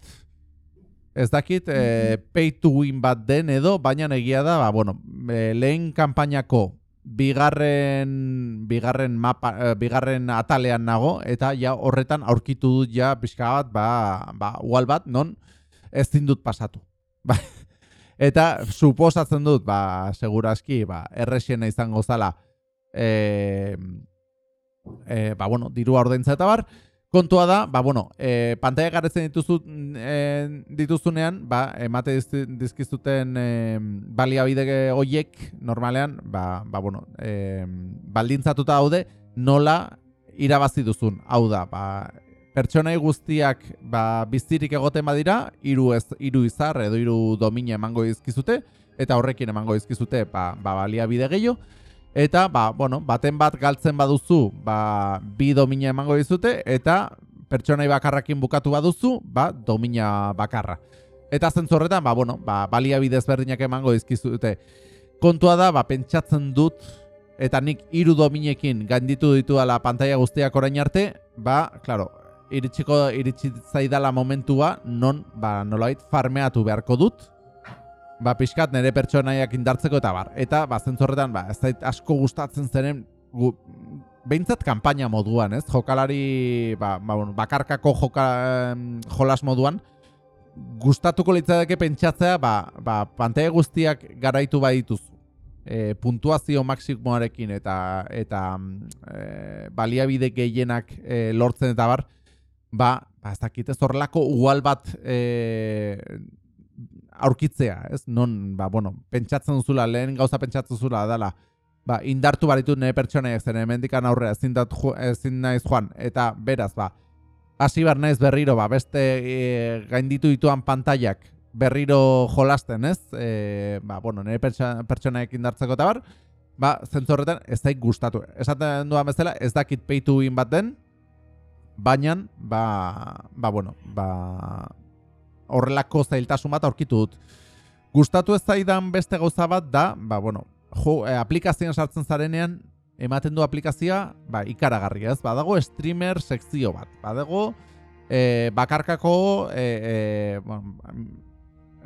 ez dakit, e, pay to win bat den edo, baina egia da, ba, bueno, e, lehen kanpainako bigarren, bigarren, mapa, e, bigarren atalean nago, eta ja horretan aurkitu dut ja pixka bat, ba, ba, ual bat, non, ez dut pasatu. [laughs] Ba, eta suposatzen dut, ba, seguraski, ba, erresiena izango zala, e, e, ba, bueno, dirua ordaintza eta bar, Kontua da, ba, bueno, e, pantalla garetzen dituzu, e, dituzunean, ba, emate dizkizuten e, baliabide horiek normalean, ba, ba, bueno, e, baldintzatuta daude, nola irabazi duzun. Hau da, ba, pertsonai guztiak ba, biztirik egoten badira, hiru ez, hiru izar edo hiru domina emango dizkizute, eta horrekin emango dizkizute ba, ba, baliabide gehiago, Eta, ba, bueno, baten bat galtzen baduzu, ba, bi domina emango dizute, eta pertsonai bakarrakin bukatu baduzu, ba, domina bakarra. Eta zentzorretan, ba, bueno, ba, baliabidez berdinak emango dizkizute. Kontua da, ba, pentsatzen dut, eta nik hiru dominekin ganditu ditu dela pantalla guztiak orain arte, ba, klaro, iritsiko, iritsi zaidala momentua, non, ba, nolait, farmeatu beharko dut, ba, pixkat nire pertsonaiak indartzeko eta bar. Eta, ba, zentzorretan, ba, ez zait asko gustatzen zenen, gu, behintzat kanpaina moduan, ez? Jokalari, ba, ba, bueno, bakarkako joka, jolas moduan, gustatuko litzadeke pentsatzea, ba, ba, pantalla guztiak garaitu badituzu. e, puntuazio maksimoarekin eta eta e, baliabide gehienak e, lortzen eta bar, ba, ba ez dakit ez horrelako ugal bat e, aurkitzea, ez? Non, ba, bueno, pentsatzen duzula, lehen gauza pentsatzen duzula, dala, ba, indartu baritu nire pertsonaiak zen, emendikan aurrera, ezin, ezin naiz joan, eta beraz, ba, hasi bar naiz berriro, ba, beste e, gainditu dituan pantailak berriro jolasten, ez? E, ba, bueno, nire pertsonaiak indartzeko eta bar, ba, zentzu horretan ez daik gustatu. Esaten duan bezala, ez dakit peitu in bat den, baina, ba, ba, bueno, ba, horrelako zailtasun bat aurkitu dut. Gustatu ez zaidan beste gauza bat da, ba, bueno, jo, e, aplikazioan sartzen zarenean, ematen du aplikazioa, ba, ikaragarri ez, badago streamer sekzio bat, badago e, bakarkako, e, e, bueno,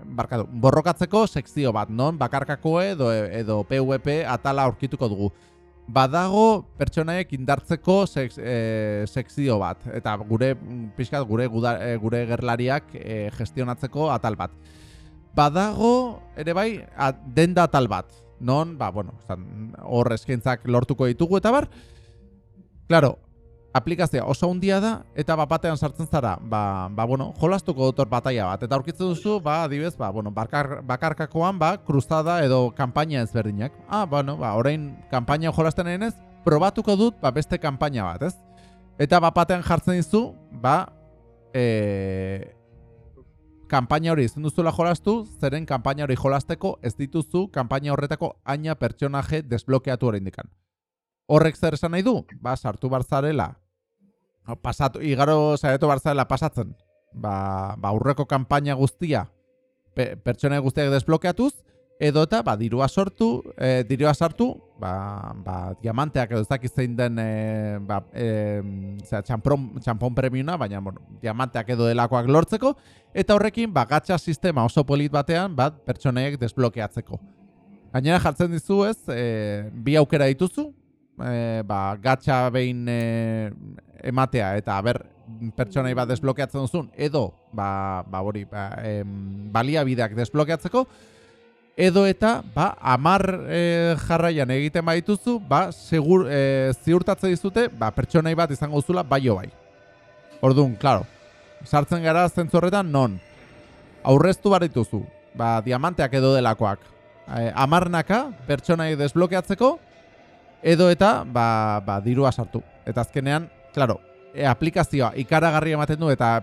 barkatu, borrokatzeko sekzio bat, non? Bakarkako edo, edo PvP atala aurkituko dugu. Badago pertsonaiek indartzeko sex, e, sekzio bat, eta gure, pixkat, gure, gure gerlariak e, gestionatzeko atal bat. Badago, ere bai, denda atal bat, non, ba, bueno, hor eskentzak lortuko ditugu eta bar, Claro, aplikazioa oso handia da eta bapatean sartzen zara, ba, ba bueno, jolastuko dut bataia bat eta aurkitzen duzu, ba, adibez, ba, bueno, bakar, bakarkakoan, ba, kruzada edo kanpaina ezberdinak. Ah, bueno, ba, orain kanpaina jolasten ez, probatuko dut, ba, beste kanpaina bat, ez? Eta bapatean jartzen dizu, ba, e, kanpaina hori izan duzula jolastu, zeren kanpaina hori jolasteko ez dituzu kanpaina horretako aina pertsonaje desblokeatu hori indikan. Horrek zer esan nahi du? Ba, sartu barzarela. Pasatu, igaro saieto barzarela pasatzen. Ba, ba aurreko kanpaina guztia pe, pertsona guztiak desblokeatuz, edo eta ba, dirua sortu, e, dirua sartu, ba, ba, diamanteak edo ez dakiz zein den e, ba, e, zera, txampon, txampon premiuna, baina bueno, diamanteak edo delakoak lortzeko, eta horrekin ba, gatsa sistema oso polit batean bat pertsonaiek desblokeatzeko. Gainera jartzen dizu ez, e, bi aukera dituzu, e, ba, gatsa behin e, ematea eta ber pertsonai bat desblokeatzen duzun edo ba, ba hori ba, em, baliabideak desblokeatzeko edo eta ba amar e, jarraian egiten badituzu ba segur e, ziurtatze dizute ba pertsonai bat izango duzula baio bai. Orduan, claro, sartzen gara zentzu horretan non? Aurreztu barituzu ba diamanteak edo delakoak. E, amarnaka pertsonai desblokeatzeko edo eta ba, ba dirua sartu. Eta azkenean claro, e, aplikazioa ikaragarri ematen du eta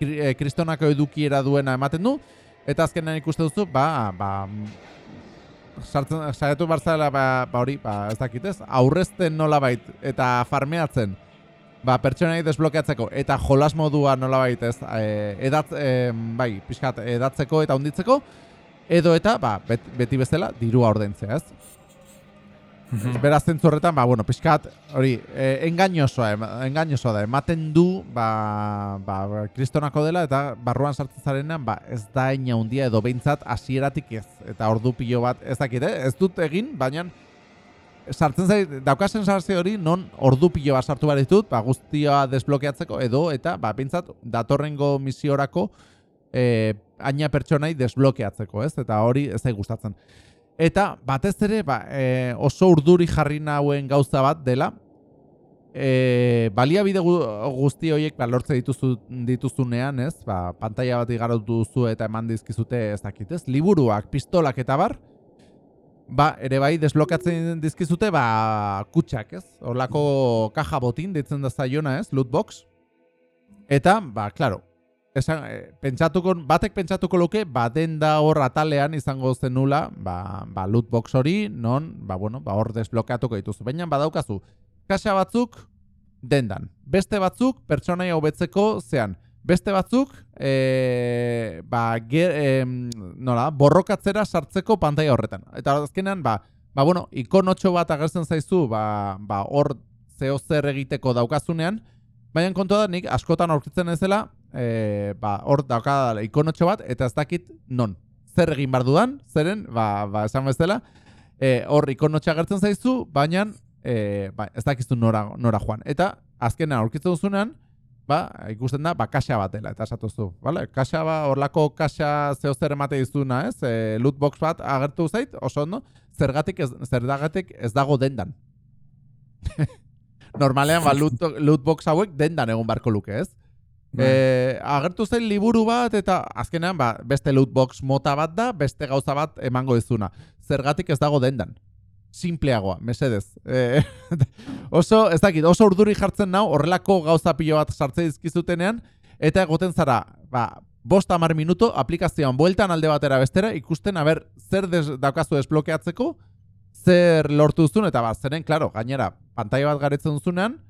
e, kristonako edukiera duena ematen du, eta azkenean ikuste duzu, ba, ba, sartzen, saiatu barzala, ba, ba hori, ba, ez dakitez, aurrezten nolabait eta farmeatzen, ba, pertsonai desblokeatzeko eta jolas modua nolabait ez, e, edat, e, bai, pixkat, edatzeko eta unditzeko, edo eta, ba, beti bezala, dirua ordentzea, ez? -hmm. Beraz zentzorretan, ba, bueno, pixkat, hori, eh, engainosoa, engainosoa da, ematen du, ba, ba, kristonako dela, eta barruan sartzen zarenean, ba, ez da ina hundia edo behintzat hasieratik ez, eta ordu pilo bat, ez dakit, eh? ez dut egin, baina sartzen zait, daukasen sartze hori, non ordu pilo bat sartu behar ditut, ba, guztia desblokeatzeko, edo, eta, ba, behintzat, datorrengo misiorako, eh, aina pertsonai desblokeatzeko, ez? Eta hori ez da gustatzen. Eta batez ere ba, e, oso urduri jarri nauen gauza bat dela e, baliabide guzti horiek ba, lortze dituzu, dituzunean, ez? Ba, pantalla bat igarautu duzu eta eman dizkizute ez dakit, ez? Liburuak, pistolak eta bar ba, ere bai desblokatzen dizkizute ba, kutsak, ez? Horlako kaja botin ditzen da zaiona, ez? Lootbox. Eta, ba, klaro, esan, e, pentsatuko, batek pentsatuko luke, ba, denda hor atalean izango zenula, ba, ba, loot box hori, non, ba, bueno, ba, hor desblokeatuko dituzu. Baina, badaukazu, kaxa batzuk, dendan. Beste batzuk, pertsonai hobetzeko zean. Beste batzuk, e, ba, ger, e, nola, borrokatzera sartzeko pantaia horretan. Eta azkenean, ba, ba, bueno, ikonotxo bat agertzen zaizu, ba, ba, hor zeo zer egiteko daukazunean, baina kontua da, nik askotan aurkitzen ez dela, e, ba, hor dauka ikonotxo bat, eta ez dakit non. Zer egin bar dudan, zeren, ba, ba esan bezala, e, hor ikonotxa gertzen zaizu, baina e, ba, ez dakiztu nora, nora joan. Eta azkena aurkitzen duzunean, ba, ikusten da, ba, kaxa bat dela, eta esatuzu, bale? Kaxa ba, horlako kaxa zeo zer emate dizuna, ez? E, lootbox bat agertu zait, oso ondo, zergatik ez, zergatik ez dago dendan. [laughs] Normalean, ba, loot, lootbox hauek dendan egon barko luke, ez? E, agertu zen liburu bat eta azkenean ba, beste lootbox mota bat da, beste gauza bat emango dizuna. Zergatik ez dago dendan. Simpleagoa, mesedez. E, [laughs] oso, ez dakit, oso urduri jartzen nau, horrelako gauza pilo bat sartze dizkizutenean, eta egoten zara, ba, bost amar minuto aplikazioan bueltan alde batera bestera, ikusten, aber, zer des, daukazu desblokeatzeko, zer lortu duzun, eta ba, zeren, klaro, gainera, pantaila bat garetzen duzunean,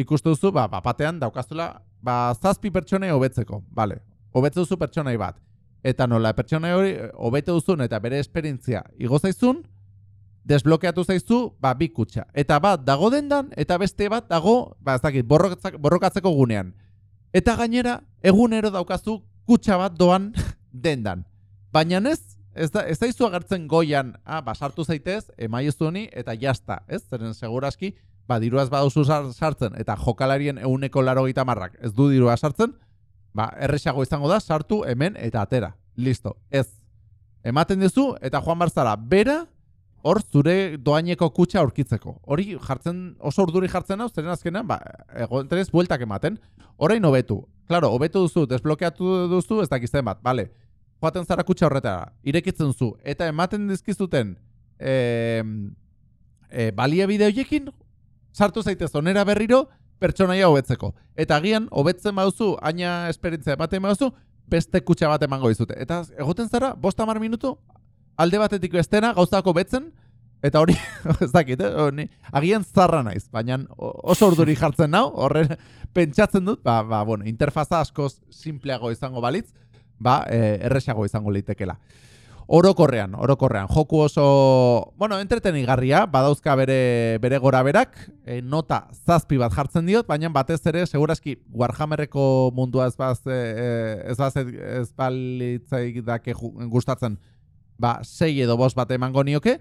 ikustu duzu, ba, bapatean daukazula, ba, zazpi pertsonei hobetzeko, bale, hobetze duzu pertsonai bat. Eta nola, pertsonai hori hobete duzun eta bere esperientzia igo zaizun, desblokeatu zaizu, ba, bi kutxa. Eta bat dago dendan, eta beste bat dago, ba, ez dakit, borrokatzeko gunean. Eta gainera, egunero daukazu kutxa bat doan [laughs] dendan. Baina ez, ez da, ez daizu agertzen goian, ah, ba, sartu zaitez, emaiezu honi, eta jazta, ez? Zeren seguraski, ba, dirua ez baduzu sar- sartzen, eta jokalarien euneko laro marrak ez du dirua sartzen, ba, erresago izango da, sartu hemen eta atera. Listo, ez. Ematen dizu, eta joan barzara, bera, hor zure doaineko kutxa aurkitzeko. Hori jartzen, oso urduri jartzen hau, zeren azkenean, ba, egoten ez bueltak ematen. Orain hobetu. Claro, hobetu duzu, desblokeatu duzu, ez dakizten bat, bale. Joaten zara kutxa horretara, irekitzen zu, eta ematen dizkizuten e, e, baliabide horiekin, sartu zaitez onera berriro, pertsonaia hobetzeko. Eta agian, hobetzen baduzu, aina esperientzia ematen baduzu, beste kutxa bat emango dizute. Eta egoten zara, bost hamar minutu, alde batetik bestena, gauzako betzen, eta hori, [laughs] ez dakit, eh? hori, agian zarra naiz, baina oso urduri jartzen nau, horren pentsatzen dut, ba, ba, bueno, interfaza askoz simpleago izango balitz, ba, e, erresago izango litekela. Orokorrean, orokorrean, joku oso, bueno, entretenigarria, badauzka bere, bere gora berak, e, nota zazpi bat jartzen diot, baina batez ere, segurazki, Warhammerreko mundua ez baz, e, ez baz, ez balitzaik dake gustatzen, ba, sei edo bost bat emango nioke,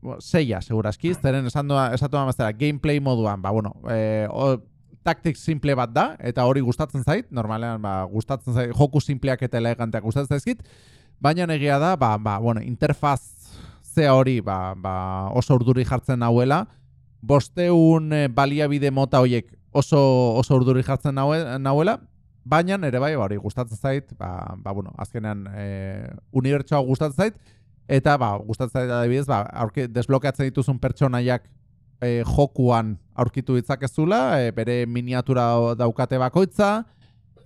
Bo, seia, segurazki, zeren esan doa, esatu da mazera, gameplay moduan, ba, bueno, e, o, tactics simple bat da, eta hori gustatzen zait, normalean, ba, gustatzen zait, joku simpleak eta eleganteak gustatzen zaizkit, baina egia da, ba, ba, bueno, interfaz zea hori, ba, ba, oso urduri jartzen nauela, bosteun e, baliabide mota horiek oso, oso urduri jartzen naue, nauela, baina ere bai, ba, hori gustatzen zait, ba, ba bueno, azkenean e, unibertsoa gustatzen zait, eta ba, gustatzen zait adibidez, ba, aurki, desblokeatzen dituzun pertsonaiak e, jokuan aurkitu ditzakezula, e, bere miniatura daukate bakoitza,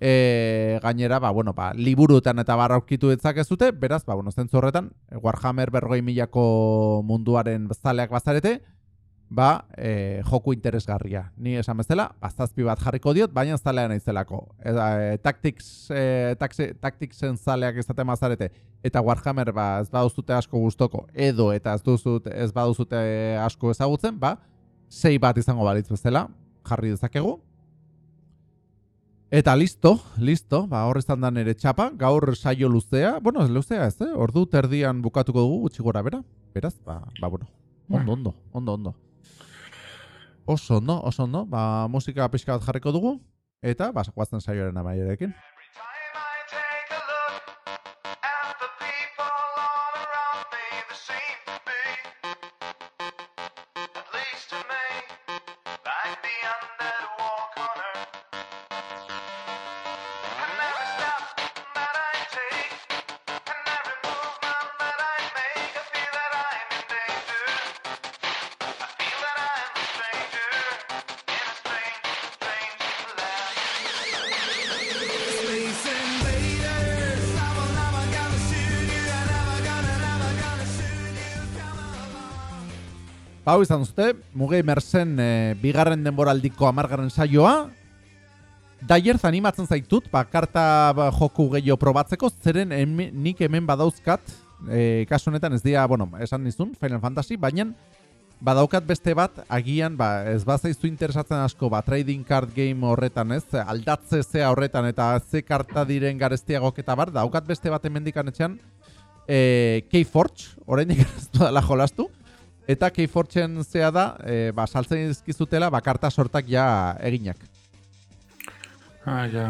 e, gainera, ba, bueno, ba, liburutan eta barra aurkitu ditzakezute, beraz, ba, bueno, zentzu horretan, Warhammer berrogei milako munduaren zaleak bazarete, ba, e, joku interesgarria. Ni esan bezala, bazazpi bat jarriko diot, baina zalea naizelako. Eta, e, tactics, e, taxi, tacticsen zaleak izaten bazarete, eta Warhammer ba, ez baduzute asko gustoko, edo eta ez, duzut, ez baduzute asko ezagutzen, ba, sei bat izango balitz bezala, jarri dezakegu. Eta listo, listo, ba, hor izan da nere txapa, gaur saio luzea, bueno, ez luzea ez, eh? ordu terdian bukatuko dugu gutxi gora bera, beraz, ba, ba bueno, ondo, ondo, ondo, ondo. Oso ondo, oso ondo, ba, musika pixka bat jarriko dugu, eta, ba, guazten saioaren amaierekin. Hau izan zute, Muge Mersen e, bigarren denboraldiko amargarren saioa, Daierz animatzen zaitut, ba, karta ba, joku gehiago probatzeko, zeren hemen- nik hemen badauzkat, e, kasu honetan ez dira, bueno, esan nizun, Final Fantasy, baina badaukat beste bat, agian, ba, ez bazaizu interesatzen asko, ba, trading card game horretan, ez, aldatze zea horretan, eta ze karta diren garestiagok eta bar, daukat beste bat hemendikan etxean, e, Keyforge, oraindik [laughs] ez dela jolastu, eta Keyforgeen zea da, e, ba, saltzen dizkizutela, ba, karta sortak ja eginak. Ah, ja.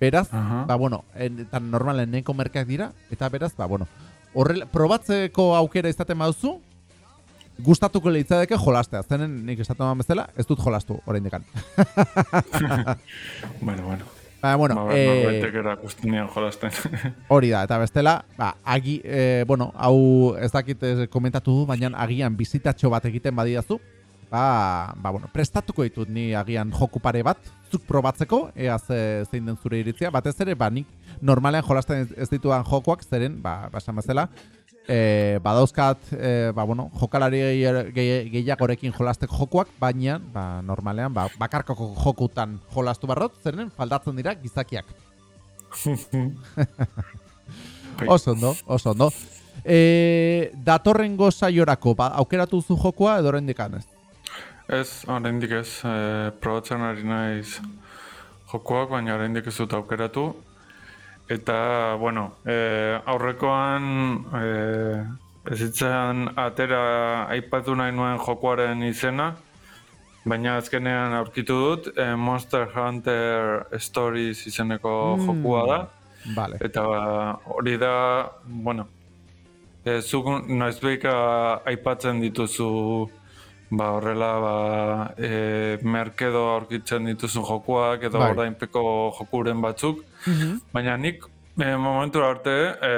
Beraz, Aha. ba, bueno, en, eta normalen neko merkeak dira, eta beraz, ba, bueno, horrela, probatzeko aukera izaten baduzu, gustatuko leitzadeke jolastea. Zenen nik esatu eman bezala, ez dut jolastu, orain dekan. [laughs] Bueno, bueno. Ba, bueno, Ba, eh, dian jolasten. [laughs] hori da, eta bestela, ba, agi, eh, bueno, hau ez dakit komentatu du, baina agian bizitatxo bat egiten badidazu, ba, ba, bueno, prestatuko ditut ni agian joku pare bat, zuk probatzeko, ea ze, zein den zure iritzia, batez ere, ba, nik normalean jolasten ez- ditudan jokoak, zeren, ba, basan bezala, e, badauzkat, e, ba, bueno, jokalari gehi- gehi- gehiagorekin jolasteko jokuak, baina, ba, normalean, ba, bakarkako jokutan jolastu barrot, zeren, faldatzen dira gizakiak. [laughs] Oso ondo, oso ondo. E, datorrengo saiorako, ba, aukeratu zu jokoa edo oraindik ez? Ez, oraindik ez, e, probatzen ari naiz jokoak, baina oraindik ez dut aukeratu. Eta, bueno, e, aurrekoan e, ez zitzaidan atera aipatu nahi nuen jokoaren izena, baina azkenean aurkitu dut, e, Monster Hunter Stories izeneko Mm. jokua da. Vale. Eta hori da, bueno, e, zuk noizbeika aipatzen dituzu ba horrela ba, e, merkedo aurkitzen dituzun jokuak edo Bai. ordainpeko jokuren batzuk, Mhm. baina nik e, momentu arte e,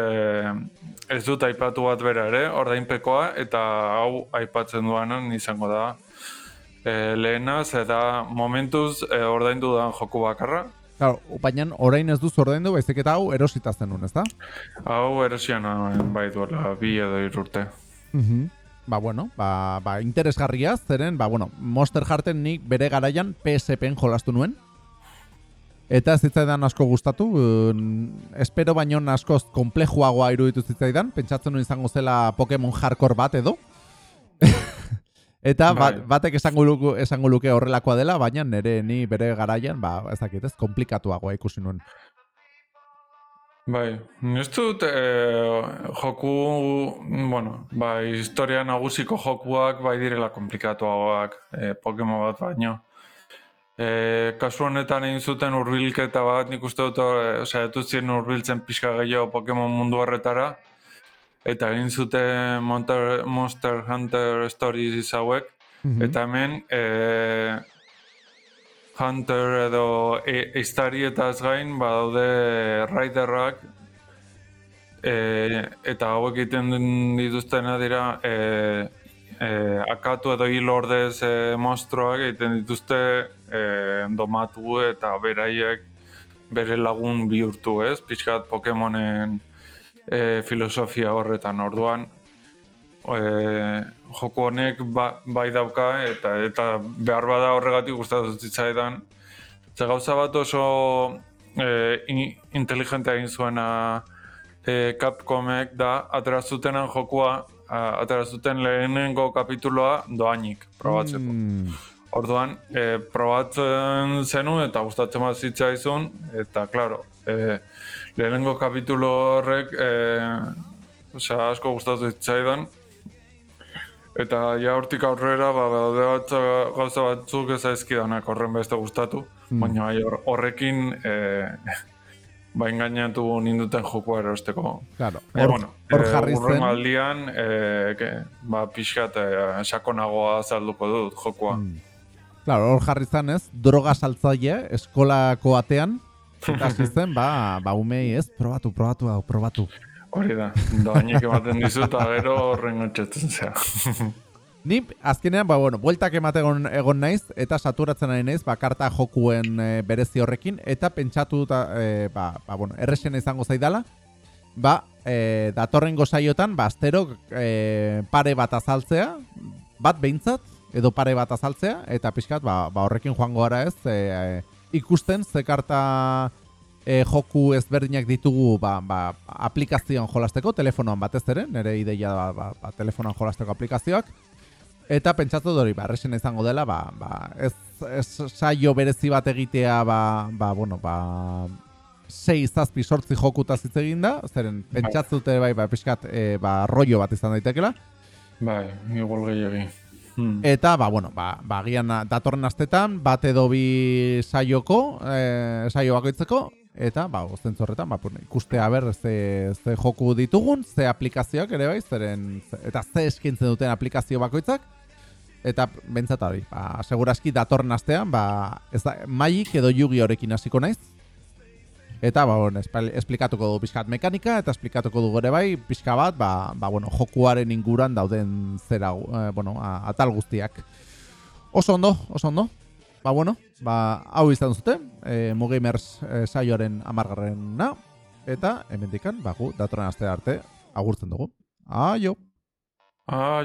ez dut aipatu bat bera ere, ordainpekoa eta hau aipatzen duanan izango da e, lehenaz eta momentuz e, ordaindu dan joku bakarra, Claro, baina orain ez duzu ordaindu, baizik eta hau erosita zenun, ezta? Hau erosian bai duela bi edo hiru urte. Mhm. Ba, bueno, ba, ba, interesgarria, zeren, ba, bueno, Monster Hearten nik bere garaian PSP-en jolastu nuen. Eta ez zitzaidan asko gustatu, mm, espero baino askoz komplejuagoa iruditu zitzaidan, pentsatzen nuen izango zela Pokemon hardcore bat edo. [laughs] Eta bat, Bai. batek esango luke, esango luke horrelakoa dela, baina nire ni bere garaian, ba, ez dakit ez, komplikatuagoa ikusi nuen. Bai, ez dut eh, joku, bueno, bai, historia nagusiko jokuak bai direla komplikatuagoak, eh, Pokemon bat baino. Eh, kasu honetan egin zuten hurbilketa bat, nik uste dut, eh, osea, zien hurbiltzen pixka gehiago Pokemon mundu horretara, eta egin zuten Monster, Monster Hunter Stories hauek, Mhm. Eta hemen e, Hunter edo e, historietaz gain badaude Riderrak e, eta hauek egiten dituztena dira e, e, akatu edo hil ordez e, monstruoak egiten dituzte e, domatu eta beraiek bere lagun bihurtu ez, pixkat Pokemonen e, filosofia horretan orduan e, joko honek ba, bai dauka eta eta behar bada horregatik gustatu zitzaidan. Ze gauza bat oso e, in, inteligentea egin zuena e, Capcomek da atera zutenan jokua atera zuten lehenengo kapituloa doainik probatzeko. Mm. Orduan, e, probatzen zenu eta gustatzen bat zitzaizun, eta, klaro, e, lehenengo kapitulo horrek, e, osea, asko gustatu zitzaidan, eta ja hortik aurrera, ba, daude bat, gauza batzuk ez aizkidanak horren beste gustatu, Mm. baina bai, hor- horrekin e, ba engainatu ninduten jokua erosteko. Claro, hor, bueno, hor eh, jarri zen. aldian, e, ke, ba, pixkat e, sakonagoa azalduko dut jokua. Mm. Claro, hor jarri zen ez, droga saltzaile eskolako atean, eta [laughs] zen, ba, ba umei ez, probatu, probatu, hau, probatu. Hori da, doainik ematen dizu eta gero horren gotxetzen zea. [laughs] Ni azkenean, ba, bueno, bueltak emate egon, naiz, eta saturatzen ari naiz, ba, karta jokuen e, berezi horrekin, eta pentsatu dut, e, ba, ba, bueno, errexena izango zaidala, ba, e, datorrengo saiotan, ba, astero e, pare bat azaltzea, bat behintzat, edo pare bat azaltzea, eta pixkat, ba, ba horrekin joango gara ez, e, ikusten ze karta e, joku ezberdinak ditugu ba, ba, aplikazioan jolasteko, telefonoan batez ere, nire ideia ba, ba, telefonoan jolasteko aplikazioak, Eta pentsatu dut hori, ba, errexen izango dela, ba, ba, ez, ez saio berezi bat egitea, ba, ba, bueno, ba, sei zazpi sortzi jokutaz hitz egin da, zeren pentsatu dute bai, ba, pixkat, e, ba, rollo bat izan daitekela. bai, igual gehiagi. Hmm. Eta, ba, bueno, ba, ba agian datorren astetan, bat edo bi saioko, e, saio bakoitzeko, eta, ba, zentzu horretan, ba, ikustea ber, ze, ze joku ditugun, ze aplikazioak ere bai, zeren, ze- eta ze eskintzen duten aplikazio bakoitzak, eta bentsat hori, ba, seguraski datorren astean, ba, ez da, Magic edo Yugi horekin hasiko naiz, Eta, ba, espal- esplikatuko du pixkat mekanika, eta esplikatuko du ere bai, pixka bat, ba, ba, bueno, jokuaren inguran dauden zera, eh, bueno, atal guztiak. Oso ondo, oso ondo. Ba, bueno, ba, hau izan zute, e, Mugamers e, saioaren amargarrena, eta hemendikan, ba, gu, datoren aste arte, agurtzen dugu. Aio! Ah,